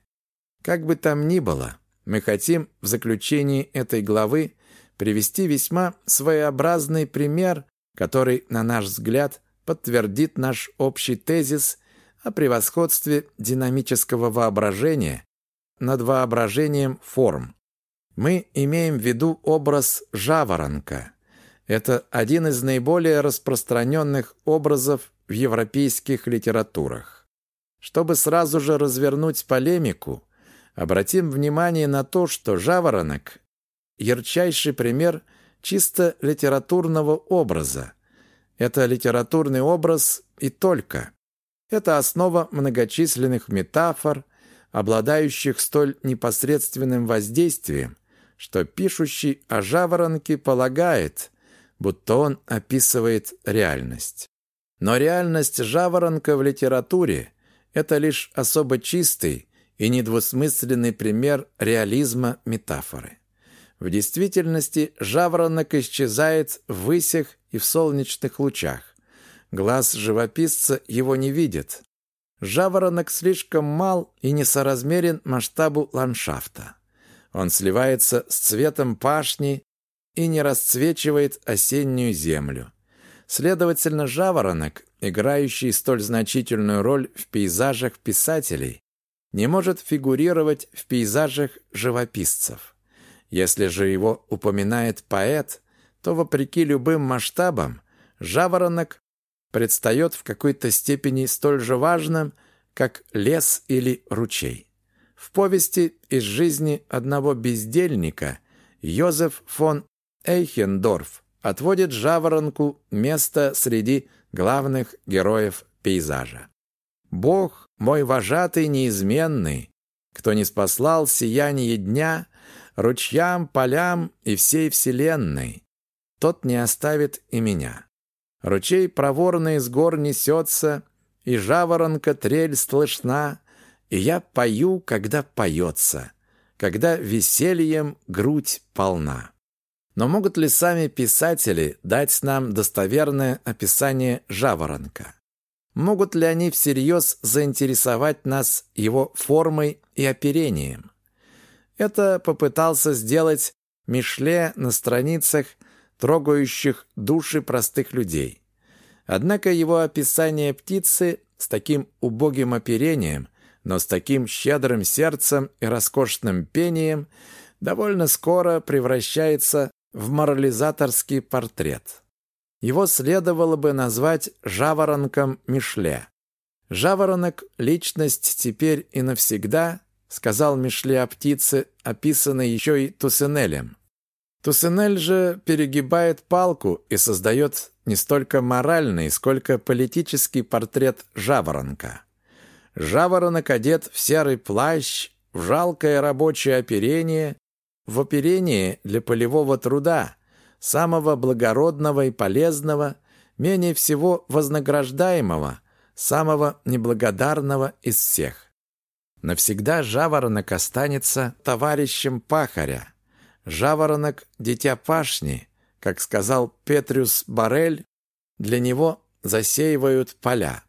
Как бы там ни было, мы хотим в заключении этой главы привести весьма своеобразный пример, который, на наш взгляд, подтвердит наш общий тезис о превосходстве динамического воображения над воображением форм. Мы имеем в виду образ жаворонка. Это один из наиболее распространенных образов в европейских литературах. Чтобы сразу же развернуть полемику, обратим внимание на то, что «Жаворонок» – ярчайший пример чисто литературного образа. Это литературный образ и только. Это основа многочисленных метафор, обладающих столь непосредственным воздействием, что пишущий о жаворонке полагает, будто он описывает реальность. Но реальность жаворонка в литературе – это лишь особо чистый и недвусмысленный пример реализма метафоры. В действительности жаворонок исчезает в высях и в солнечных лучах. Глаз живописца его не видит. Жаворонок слишком мал и несоразмерен масштабу ландшафта. Он сливается с цветом пашни и не расцвечивает осеннюю землю. Следовательно, жаворонок, играющий столь значительную роль в пейзажах писателей, не может фигурировать в пейзажах живописцев. Если же его упоминает поэт, то, вопреки любым масштабам, жаворонок предстает в какой-то степени столь же важным, как лес или ручей. В повести из жизни одного бездельника Йозеф фон Эйхендорф отводит жаворонку место среди главных героев пейзажа. «Бог, мой вожатый неизменный, кто не спаслал сияние дня ручьям, полям и всей вселенной, тот не оставит и меня. Ручей проворно из гор несется, и жаворонка трель слышна, и я пою, когда поется, когда весельем грудь полна. Но могут ли сами писатели дать нам достоверное описание жаворонка? Могут ли они всерьез заинтересовать нас его формой и оперением? Это попытался сделать Мишле на страницах, трогающих души простых людей. Однако его описание птицы с таким убогим оперением, но с таким щедрым сердцем и роскошным пением довольно скоро превращается в морализаторский портрет. Его следовало бы назвать «жаворонком Мишле». «Жаворонок – личность теперь и навсегда», сказал Мишле о птице, описанной еще и Туссенелем. Туссенель же перегибает палку и создает не столько моральный, сколько политический портрет жаворонка. Жаворонок одет в серый плащ, в жалкое рабочее оперение, в оперении для полевого труда, самого благородного и полезного, менее всего вознаграждаемого, самого неблагодарного из всех. Навсегда жаворонок останется товарищем пахаря. Жаворонок – дитя пашни, как сказал Петрюс Барель, для него засеивают поля.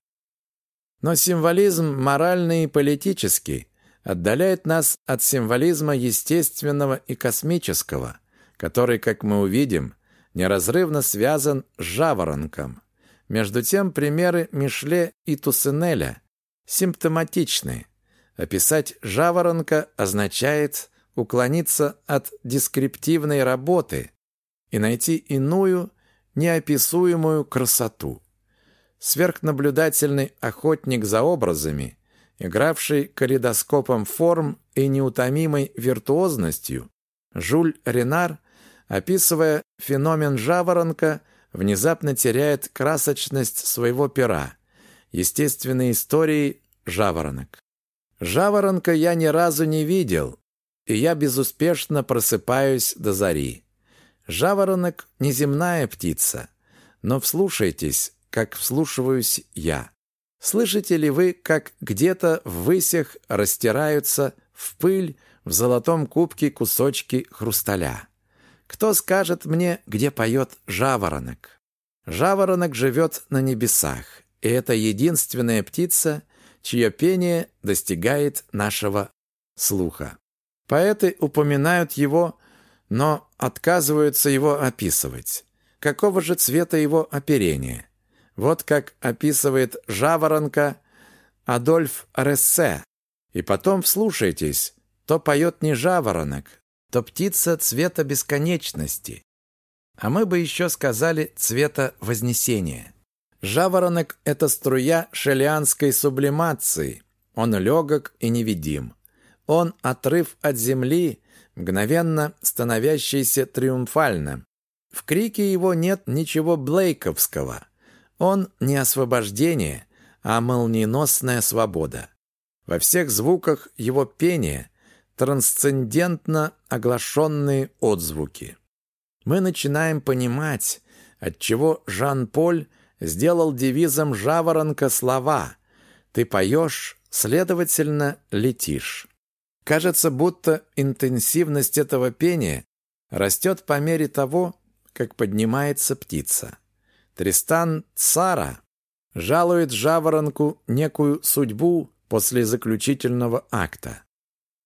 Но символизм моральный и политический отдаляет нас от символизма естественного и космического, который, как мы увидим, неразрывно связан с жаворонком. Между тем примеры Мишле и Туссенеля симптоматичны. Описать жаворонка означает уклониться от дескриптивной работы и найти иную, неописуемую красоту. Сверхнаблюдательный охотник за образами игравший калейдоскопом форм и неутомимой виртуозностью, Жюль Ренар, описывая феномен жаворонка, внезапно теряет красочность своего пера. Естественной истории жаворонок. Жаворонка я ни разу не видел, и я безуспешно просыпаюсь до зари. Жаворонок – неземная птица, но вслушайтесь, как вслушиваюсь я. Слышите ли вы, как где-то в высях растираются в пыль в золотом кубке кусочки хрусталя? Кто скажет мне, где поет жаворонок? Жаворонок живет на небесах, и это единственная птица, чье пение достигает нашего слуха. Поэты упоминают его, но отказываются его описывать. Какого же цвета его оперение? Вот как описывает жаворонка Адольф Рессе. И потом вслушайтесь, то поет не жаворонок, то птица цвета бесконечности. А мы бы еще сказали цвета вознесения. Жаворонок – это струя шелианской сублимации. Он легок и невидим. Он отрыв от земли, мгновенно становящийся триумфальным. В крике его нет ничего блейковского. Он не освобождение, а молниеносная свобода. Во всех звуках его пения трансцендентно оглашенные отзвуки. Мы начинаем понимать, отчего Жан-Поль сделал девизом жаворонка слова «Ты поешь, следовательно, летишь». Кажется, будто интенсивность этого пения растет по мере того, как поднимается птица. Тристан Цара жалует жаворонку некую судьбу после заключительного акта.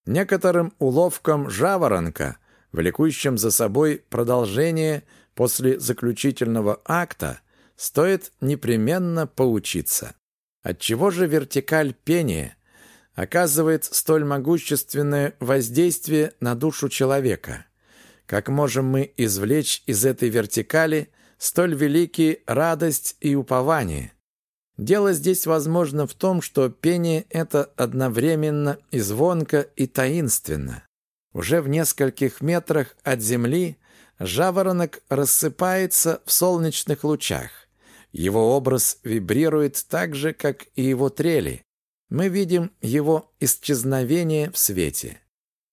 Некоторым уловкам жаворонка, влекущим за собой продолжение после заключительного акта, стоит непременно поучиться. Отчего же вертикаль пения оказывает столь могущественное воздействие на душу человека? Как можем мы извлечь из этой вертикали столь великие радость и упование? Дело здесь, возможно, в том, что пение это одновременно и звонко, и таинственно. Уже в нескольких метрах от земли жаворонок рассыпается в солнечных лучах. Его образ вибрирует так же, как и его трели. Мы видим его исчезновение в свете.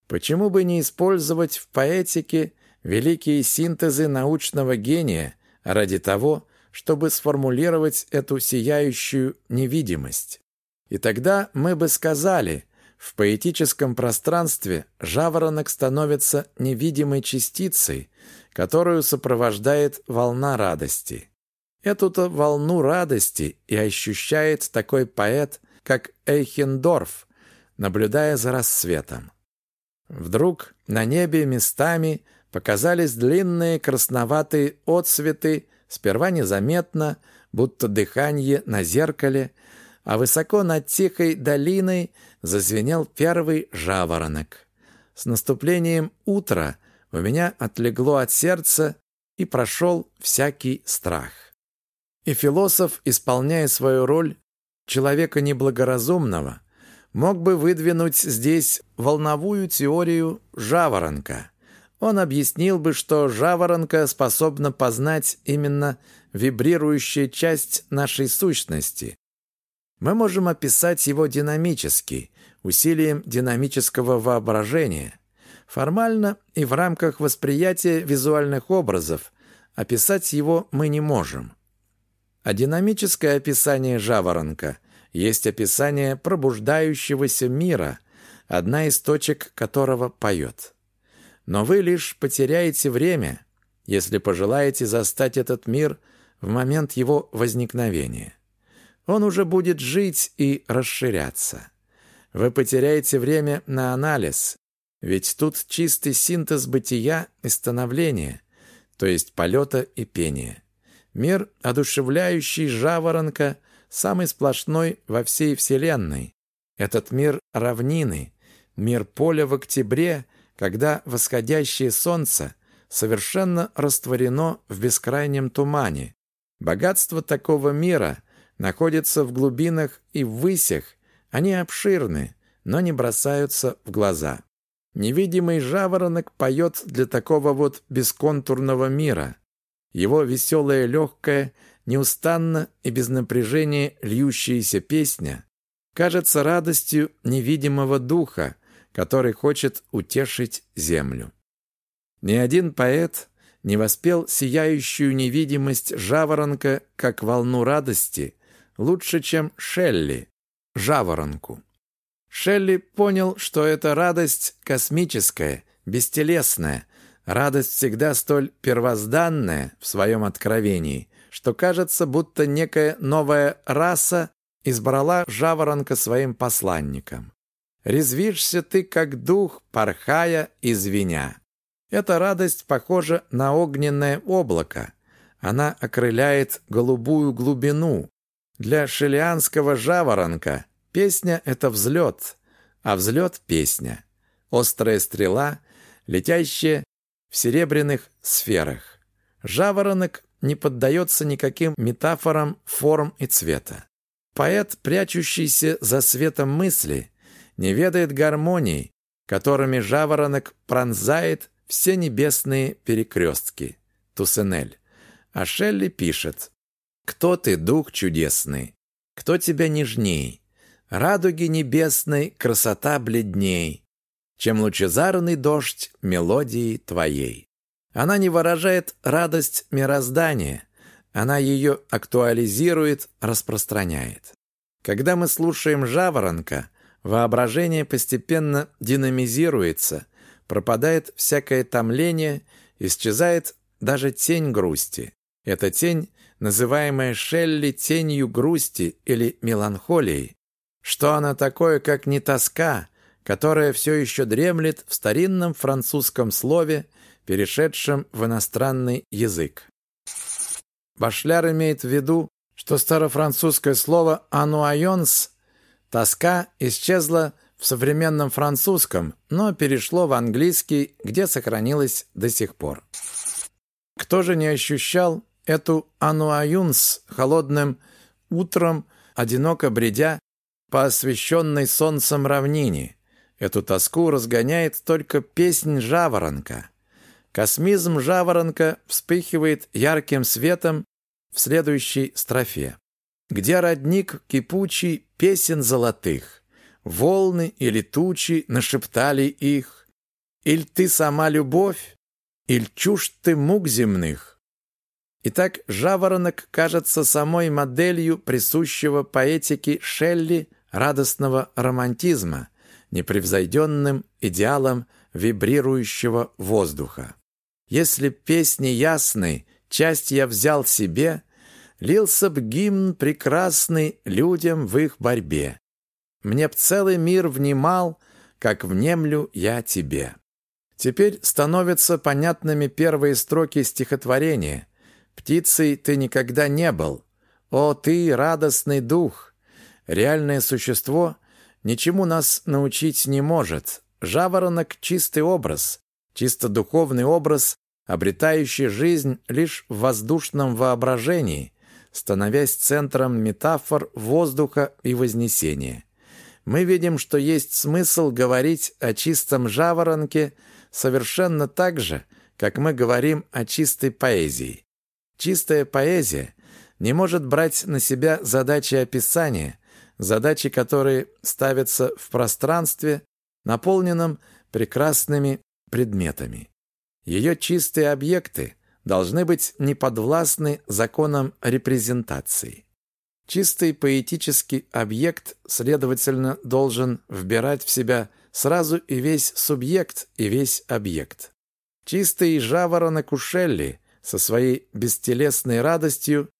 Почему бы не использовать в поэтике великие синтезы научного гения ради того, чтобы сформулировать эту сияющую невидимость? И тогда мы бы сказали, в поэтическом пространстве жаворонок становится невидимой частицей, которую сопровождает волна радости. Эту-то волну радости и ощущает такой поэт, как Эйхендорф, наблюдая за рассветом. Вдруг на небе местами показались длинные красноватые отсветы, сперва незаметно, будто дыхание на зеркале, а высоко над тихой долиной зазвенел первый жаворонок. С наступлением утра у меня отлегло от сердца и прошел всякий страх. И философ, исполняя свою роль человека неблагоразумного, мог бы выдвинуть здесь волновую теорию жаворонка. Он объяснил бы, что жаворонка способна познать именно вибрирующая часть нашей сущности. Мы можем описать его динамически, усилием динамического воображения. Формально и в рамках восприятия визуальных образов описать его мы не можем. А динамическое описание жаворонка есть описание пробуждающегося мира, одна из точек которого поет. Но вы лишь потеряете время, если пожелаете застать этот мир в момент его возникновения. Он уже будет жить и расширяться. Вы потеряете время на анализ, ведь тут чистый синтез бытия и становления, то есть полета и пения. Мир, одушевляющий жаворонка, самый сплошной во всей Вселенной. Этот мир равнины, мир поля в октябре, когда восходящее солнце совершенно растворено в бескрайнем тумане. Богатство такого мира находится в глубинах и в высях, они обширны, но не бросаются в глаза. Невидимый жаворонок поет для такого вот бесконтурного мира. Его веселая, легкая, неустанно и без напряжения льющаяся песня кажется радостью невидимого духа, который хочет утешить землю. Ни один поэт не воспел сияющую невидимость жаворонка как волну радости лучше, чем Шелли, жаворонку. Шелли понял, что эта радость космическая, бестелесная, Радость всегда столь первозданная в своем откровении, что кажется, будто некая новая раса избрала жаворонка своим посланником. Резвишься ты, как дух, порхая и звеня. Эта радость похожа на огненное облако. Она окрыляет голубую глубину. Для шелианского жаворонка песня — это взлет, а взлет — песня. Острая стрела, летящая в серебряных сферах. Жаворонок не поддается никаким метафорам форм и цвета. Поэт, прячущийся за светом мысли, не ведает гармонии, которыми жаворонок пронзает все небесные перекрестки. Тусенель. А Шелли пишет «Кто ты, дух чудесный? Кто тебя нежней? Радуги небесной красота бледней чем лучезарный дождь мелодии твоей. Она не выражает радость мироздания, она ее актуализирует, распространяет. Когда мы слушаем жаворонка, воображение постепенно динамизируется, пропадает всякое томление, исчезает даже тень грусти. Эта тень, называемая Шелли тенью грусти или меланхолии. Что она такое, как не тоска, которое все еще дремлет в старинном французском слове, перешедшем в иностранный язык. Башляр имеет в виду, что старофранцузское слово «ануайонс» — тоска исчезла в современном французском, но перешло в английский, где сохранилось до сих пор. Кто же не ощущал эту ануаюнс холодным утром, одиноко бредя по освещенной солнцем равнине? Эту тоску разгоняет только песнь жаворонка. Космизм жаворонка вспыхивает ярким светом в следующей строфе. Где родник кипучий песен золотых, волны или тучи нашептали их, Иль ты сама любовь, иль чушь ты мук земных. Итак, жаворонок кажется самой моделью присущего поэтике Шелли радостного романтизма, непревзойденным идеалом вибрирующего воздуха. Если песни ясны, часть я взял себе, Лился б гимн прекрасный людям в их борьбе. Мне б целый мир внимал, как внемлю я тебе. Теперь становятся понятными первые строки стихотворения. «Птицей ты никогда не был. О, ты, радостный дух! Реальное существо ничему нас научить не может. Жаворонок — чистый образ, чисто духовный образ, обретающий жизнь лишь в воздушном воображении, становясь центром метафор воздуха и вознесения. Мы видим, что есть смысл говорить о чистом жаворонке совершенно так же, как мы говорим о чистой поэзии. Чистая поэзия не может брать на себя задачи описания, задачи, которые ставятся в пространстве, наполненном прекрасными предметами. Ее чистые объекты должны быть неподвластны законам репрезентации. Чистый поэтический объект, следовательно, должен вбирать в себя сразу и весь субъект, и весь объект. Чистый жаворонок Ушелли со своей бестелесной радостью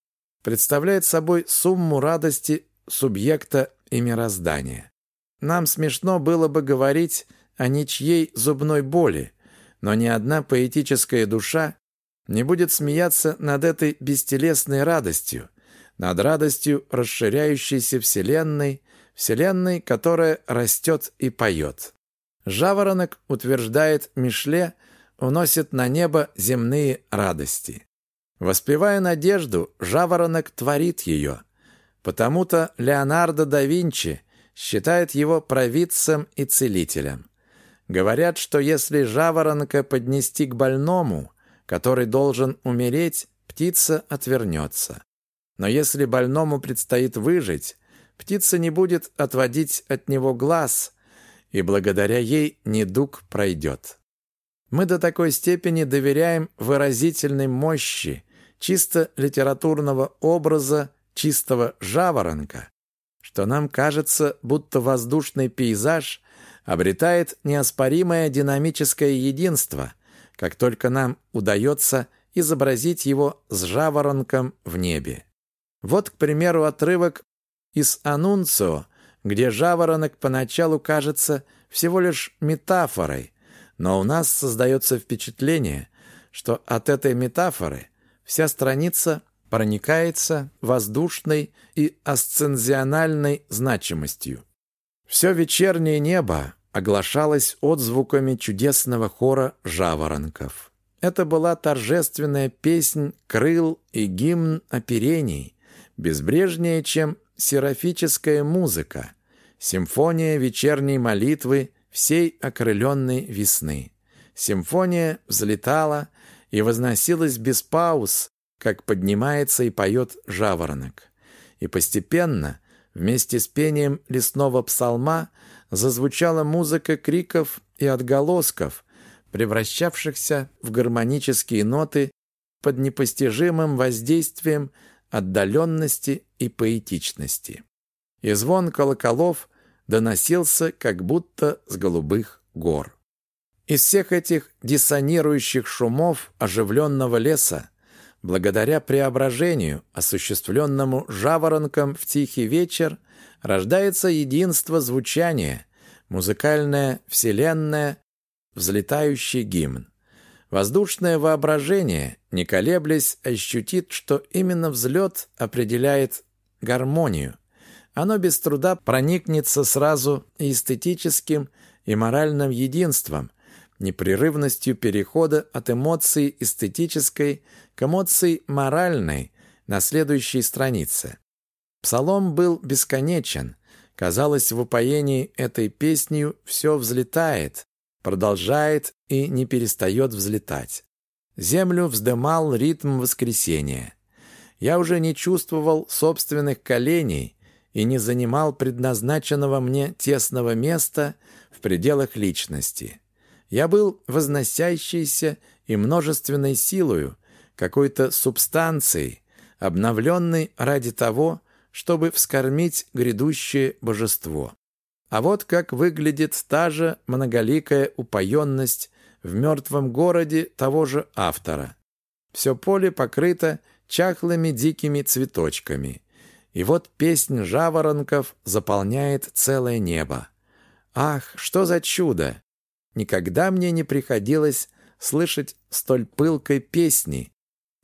представляет собой сумму радости субъекта и мироздания. Нам смешно было бы говорить о ничьей зубной боли, но ни одна поэтическая душа не будет смеяться над этой бестелесной радостью, над радостью расширяющейся Вселенной, Вселенной, которая растет и поет. Жаворонок, утверждает Мишле, уносит на небо земные радости. Воспевая надежду, жаворонок творит ее. Потому-то Леонардо да Винчи считает его провидцем и целителем. Говорят, что если жаворонка поднести к больному, который должен умереть, птица отвернется. Но если больному предстоит выжить, птица не будет отводить от него глаз, и благодаря ей недуг пройдет. Мы до такой степени доверяем выразительной мощи чисто литературного образа чистого жаворонка, что нам кажется, будто воздушный пейзаж обретает неоспоримое динамическое единство, как только нам удается изобразить его с жаворонком в небе. Вот, к примеру, отрывок из «Анунцио», где жаворонок поначалу кажется всего лишь метафорой, но у нас создается впечатление, что от этой метафоры вся страница проникается воздушной и асцензиональной значимостью. Все вечернее небо оглашалась отзвуками чудесного хора жаворонков. Это была торжественная песнь крыл и гимн оперений, безбрежнее, чем серафическая музыка, симфония вечерней молитвы всей окрыленной весны. Симфония взлетала и возносилась без пауз, как поднимается и поет жаворонок. И постепенно, вместе с пением лесного псалма, зазвучала музыка криков и отголосков, превращавшихся в гармонические ноты под непостижимым воздействием отдаленности и поэтичности. И звон колоколов доносился как будто с голубых гор. Из всех этих диссонирующих шумов оживленного леса, благодаря преображению, осуществленному жаворонком в тихий вечер, рождается единство звучания, музыкальная вселенная, взлетающий гимн. Воздушное воображение, не колеблясь, ощутит, что именно взлет определяет гармонию. Оно без труда проникнется сразу и эстетическим, и моральным единством, непрерывностью перехода от эмоции эстетической к эмоции моральной на следующей странице. Псалом был бесконечен. Казалось, в упоении этой песнью все взлетает, продолжает и не перестает взлетать. Землю вздымал ритм воскресения. Я уже не чувствовал собственных коленей и не занимал предназначенного мне тесного места в пределах личности. Я был возносящейся и множественной силою, какой-то субстанцией, обновленной ради того, чтобы вскормить грядущее божество. А вот как выглядит та же многоликая упоенность в мертвом городе того же автора. Все поле покрыто чахлыми дикими цветочками. И вот песнь жаворонков заполняет целое небо. Ах, что за чудо! Никогда мне не приходилось слышать столь пылкой песни.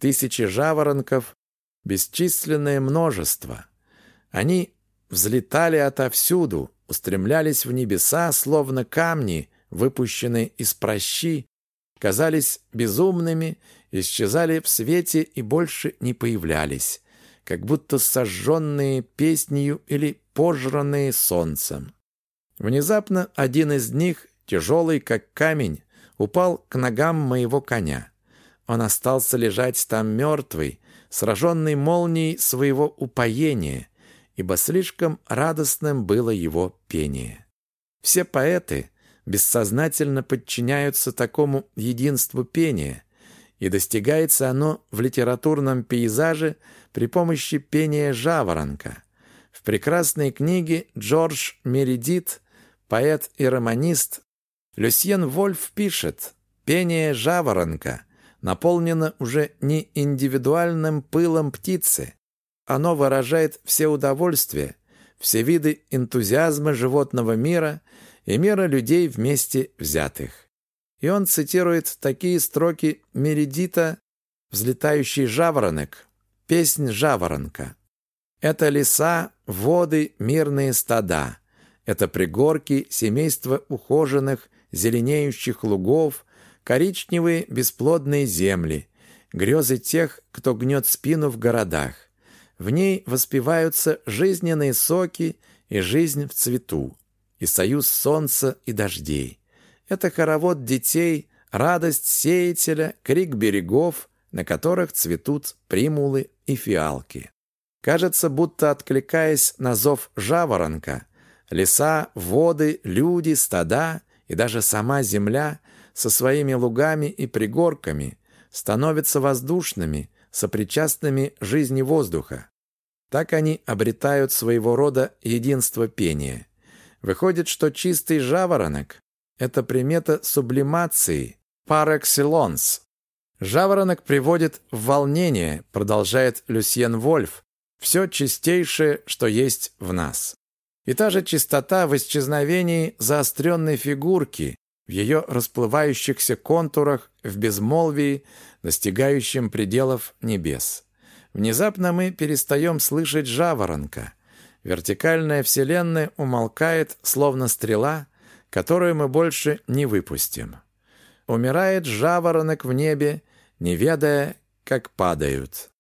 Тысячи жаворонков, бесчисленное множество. Они взлетали отовсюду, устремлялись в небеса, словно камни, выпущенные из прощи, казались безумными, исчезали в свете и больше не появлялись, как будто сожженные песнью или пожранные солнцем. Внезапно один из них, тяжелый как камень, упал к ногам моего коня. Он остался лежать там мертвый, сраженный молнией своего упоения, ибо слишком радостным было его пение. Все поэты бессознательно подчиняются такому единству пения, и достигается оно в литературном пейзаже при помощи пения жаворонка. В прекрасной книге Джордж Мередит, поэт и романист, Люсьен Вольф пишет «Пение жаворонка наполнено уже не индивидуальным пылом птицы, оно выражает все удовольствия, все виды энтузиазма животного мира и мира людей вместе взятых. И он цитирует такие строки Мередита «Взлетающий жаворонок», «Песнь жаворонка». Это леса, воды, мирные стада. Это пригорки, семейства ухоженных, зеленеющих лугов, коричневые бесплодные земли, грезы тех, кто гнет спину в городах. В ней воспеваются жизненные соки и жизнь в цвету, и союз солнца и дождей. Это хоровод детей, радость сеятеля, крик берегов, на которых цветут примулы и фиалки. Кажется, будто откликаясь на зов жаворонка, леса, воды, люди, стада и даже сама земля со своими лугами и пригорками становятся воздушными, сопричастными жизни воздуха. Так они обретают своего рода единство пения. Выходит, что чистый жаворонок – это примета сублимации, excellence. Жаворонок приводит в волнение, продолжает Люсьен Вольф, все чистейшее, что есть в нас. И та же чистота в исчезновении заостренной фигурки, в ее расплывающихся контурах, в безмолвии, достигающем пределов небес. Внезапно мы перестаем слышать жаворонка. Вертикальная вселенная умолкает, словно стрела, которую мы больше не выпустим. Умирает жаворонок в небе, не ведая, как падают.